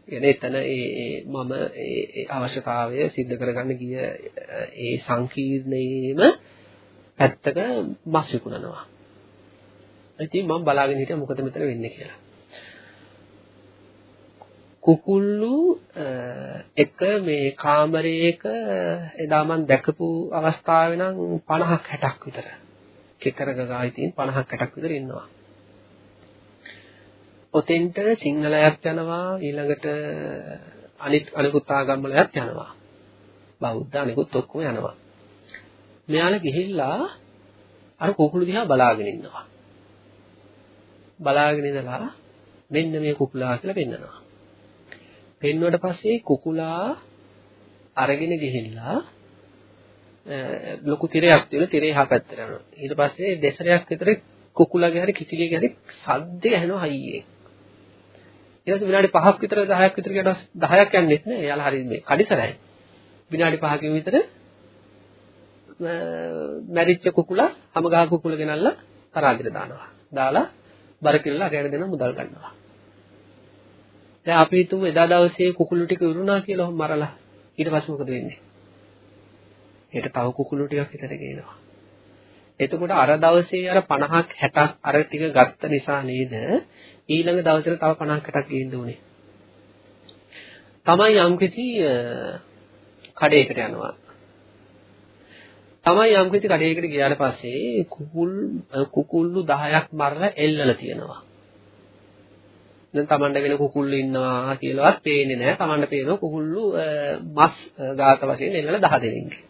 يعني එතන ඒ මම ඒ අවශ්‍යතාවය සිද්ධ කරගන්න ගිය ඒ සංකීර්ණයේම පැත්තක මස් විකුණනවා. ඉතින් මම බලාගෙන හිටියා මොකද මෙතන වෙන්නේ කියලා. කුකුල්ලු එක මේ කාමරයක එදා මම දැකපු අවස්ථාවේ නම් 50ක් 60ක් විතර කෙකර ගගායි තියෙන 50ක් 60ක් විතර ඉන්නවා. ඔතෙන්ට සිංහලයක් යනවා ඊළඟට අනිත් අනිකුත් ආගම් වලත් යනවා. බෞද්ධ අනිකුත් ඔක්කොම යනවා. මෙයාලා ගිහිල්ලා අර කුකුළු දිහා බලාගෙන ඉන්නවා. බලාගෙන ඉඳලා මෙන්න මේ කුකුලා කියලා පෙන්නනවා. පෙන්වුවට පස්සේ කුකුලා අරගෙන ගිහිල්ලා ලොකු තිරයක් තියෙන තිරේ එහා පැත්තට යනවා. ඊට පස්සේ දෙසරයක් විතර කුකුලාගේ හරි කිසිලියගේ හරි සද්දේ ඇහෙනවා හයියේ. ඊට පස්සේ විනාඩි 5ක් විතර 10ක් විතර ගියට 10ක් යන්නෙත් නෑ. එයාලා හරි මේ කඩිසරයි. විනාඩි 5කින් විතර මැරිච්ච කුකුලා හැම ගහ කුකුල ගෙනල්ලා තරාගෙට දානවා. දාලා බර කිල්ලලා අරගෙන දෙන මුදල් ගන්නවා. දැන් අපි හිතමු එදා දවසේ කුකුළු ටික උරුණා කියලා මරලා. ඊට පස්සේ මොකද වෙන්නේ? හෙට තව කුකුළු ටිකක් හිතට ගේනවා. එතකොට අර දවසේ අර 50ක් 60ක් අර ටික ගත්ත නිසා නේද ඊළඟ දවසට තව 50ක් 60ක් ගේන්න උනේ. තමයි යම්කිසි කඩේකට යනවා. තමයි යම්කිසි කඩේකට ගියාට පස්සේ කුකුල් කුකුල්ලු 10ක් මරලා එල්ලලා තියෙනවා. දැන් Tamanda වෙන කුකුල්ලු ඉන්නවා කියලාවත් පේන්නේ නැහැ. Tamanda පේනවා කුකුල්ලු මස් ගාත වශයෙන් එල්ලලා 10 දෙනෙක්ගේ.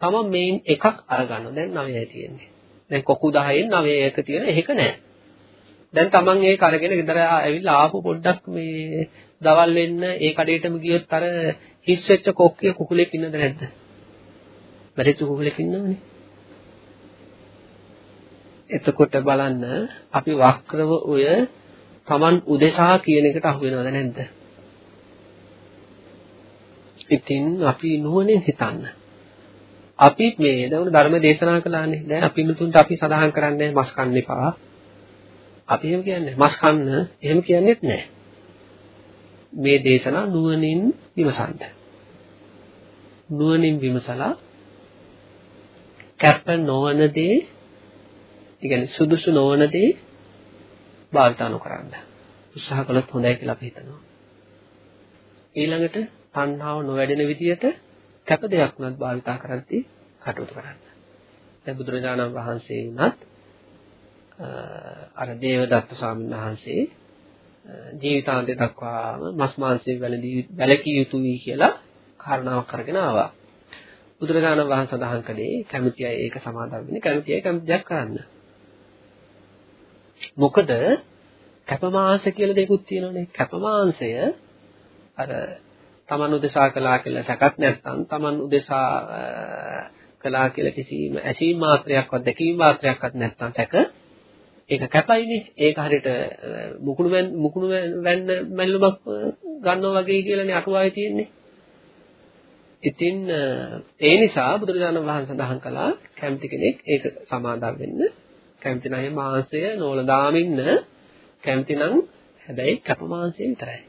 තමන් මේන් එකක් අරගන්නවා. දැන් 9යි තියෙන්නේ. දැන් කොකු 10න් 9 එක තියෙන එහෙක නැහැ. දැන් තමන් ඒක අරගෙන ගෙදර ඇවිල්ලා ආපු පොඩ්ඩක් මේ දවල් වෙන්න ඒ කඩේටම ගියොත් අර හිස් වෙච්ච කොක්කිය කුකුලෙක් ඉන්නද නැද්ද? මැරිච්ච කුකුලෙක් ඉන්නවනේ. එතකොට බලන්න අපි වක්‍රව ඔය Taman උදෙසා කියන එකට අහු වෙනවද නැද්ද? ඉතින් අපි නුවණින් හිතන්න. අපි මේ දැන් ධර්ම දේශනා කළානේ. දැන් අපි මුතුන්ට අපි සඳහන් කරන්නේ මස් කන්න එපා. අපි එහෙම කියන්නේ මස් කන්න එහෙම කියන්නේත් නැහැ. මේ දේශනා නුවණින් විමසන්න. නුවණින් විමසලා කැප නොවන දේ, ඒ සුදුසු නොවන දේ භාවිත නොකරන්න. උත්සාහ කළොත් හොඳයි කියලා අපි හිතනවා. ඊළඟට තණ්හාව නොවැඩෙන විදියට කැප දෙයක් උනත් භාවිතා කරද්දී කටයුතු කරන්න. දැන් බුදුරජාණන් වහන්සේ උනත් අර දේවදත්ත ස්වාමීන් වහන්සේ ජීවිතාන්තය දක්වාම මස් මාංශයෙන් වැළකී යුතුයි කියලා කාරණාවක් අරගෙන ආවා. බුදුරජාණන් වහන්සේ සඳහන් කළේ කැමැති අය ඒක සමාදන් වෙන්නේ කැමැති අය කැමැති දෙයක් කරන්න. මොකද කැපමාංශ කියලා දෙකුත් තියෙනවානේ. කැපමාංශය අර තමන් උදෙසා කළා කියලා සැකත් නැත්නම් තමන් උදෙසා කළා කියලා කිසිම ඇසීම් මාත්‍රයක්වත් දැකීම් මාත්‍රයක්වත් නැත්නම් සැක ඒක කැපයිනේ. ඒක හරියට මුකුණු මුකුණු වැන්න මැල්ලුමක් ගන්නවා වගේ කියලානේ අටුවාවේ තියෙන්නේ. ඉතින් ඒ නිසා බුදුරජාණන් වහන්සේ සඳහන් කළා කැමති කෙනෙක් ඒක සමාදම් වෙන්න කැමති නම් මාංශය නෝල දාමින්න කැමති නම් හැබැයි කැප මාංශය විතරයි.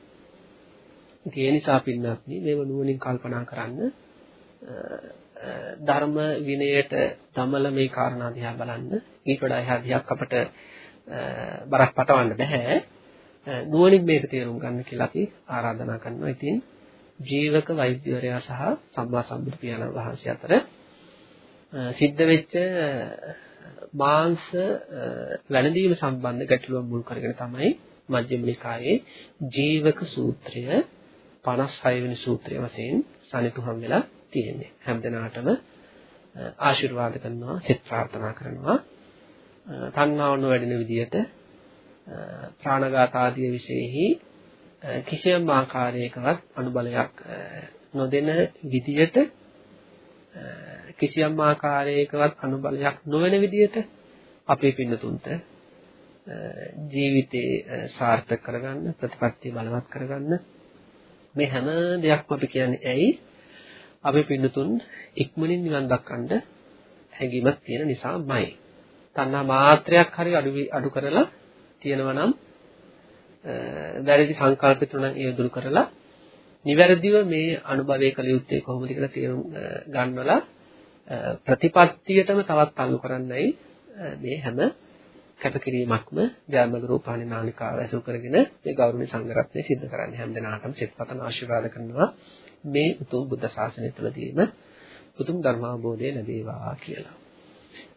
ඒ නිසා පින්නත් මේව නුවණින් කල්පනා කරන්න ධර්ම විනයට දමල මේ කාරණා දිහා බලන්න. ඊට වඩා එහා දිහාක් අපට බරක් පටවන්න බෑ නුවණින් මේක තේරුම් ගන්න කියලා අපි ආරාධනා කරනවා. ඉතින් ජීවක වෛද්‍යවරයා සහ සම්මා සම්බුදු පියාණන් වහන්සේ අතර සිද්ධ වෙච්ච මාංශ වැළඳීම සම්බන්ධ ගැටලුව මුල් කරගෙන තමයි මජ්ක්‍ධිම නිකායේ ජීවක සූත්‍රය 56 වෙනි සූත්‍රය වශයෙන් සනිටුහම් වෙලා තියෙන්නේ. හැමදෙනාටම ආශිර්වාද කරනවා, සිත ප්‍රාර්ථනා කරනවා. තණ්හාව නොවැඩෙන විදියට ප්‍රාණඝාත ආදී විශේෂෙහි කිසියම් ආකාරයකවත් අනුබලයක් නොදෙන විදියට කිසියම් ආකාරයකවත් අනුබලයක් නොවන විදියට අපේ පින්නතුන්ට ජීවිතේ සාර්ථක කරගන්න ප්‍රතිපත්තිය බලවත් කරගන්න මේ හැම දෙයක්ම අපි කියන්නේ ඇයි අපේ පින්නතුන් ඉක්මනින් නිවන් දක්කන්න හැඟීමක් තියෙන නිසාමයි. තණ්හා මාත්‍රයක් හරි අඩු අඩු කරලා තියෙනවා නම් වැරදි සංකල්ප තුනක් ඒ දුරු කරලා නිවැරදිව මේ අනුභවය කළ යුත්තේ කොහොමද කියලා තේරුම් ගන්නවලා ප්‍රතිපත්තියටම තවත් අලු කරන්නයි මේ හැම කැපකිරීමක්ම ජයමග රූපාණී නාලිකාව ඇසුරු කරගෙන මේ ගෞරවනීය සංඝරත්නය සිද්ධ කරන්නේ හැම දිනාටම සිතපතන ආශිර්වාද කරනවා මේ උතුම් බුද්ධ ශාසනය තුළදීම උතුම් ධර්මාභෝධය ලැබේවා කියලා.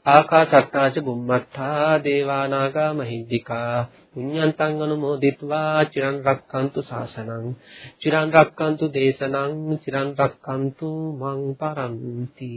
ආකාසත්තාච බුම්මත්තා දේවානාගා මහිද්దికා පුඤ්ඤන්තං අනුමෝදිත्वा චිරන් රක්칸තු ශාසනං චිරන් රක්칸තු දේශනං චිරන් රක්칸තු මං පරන්ති.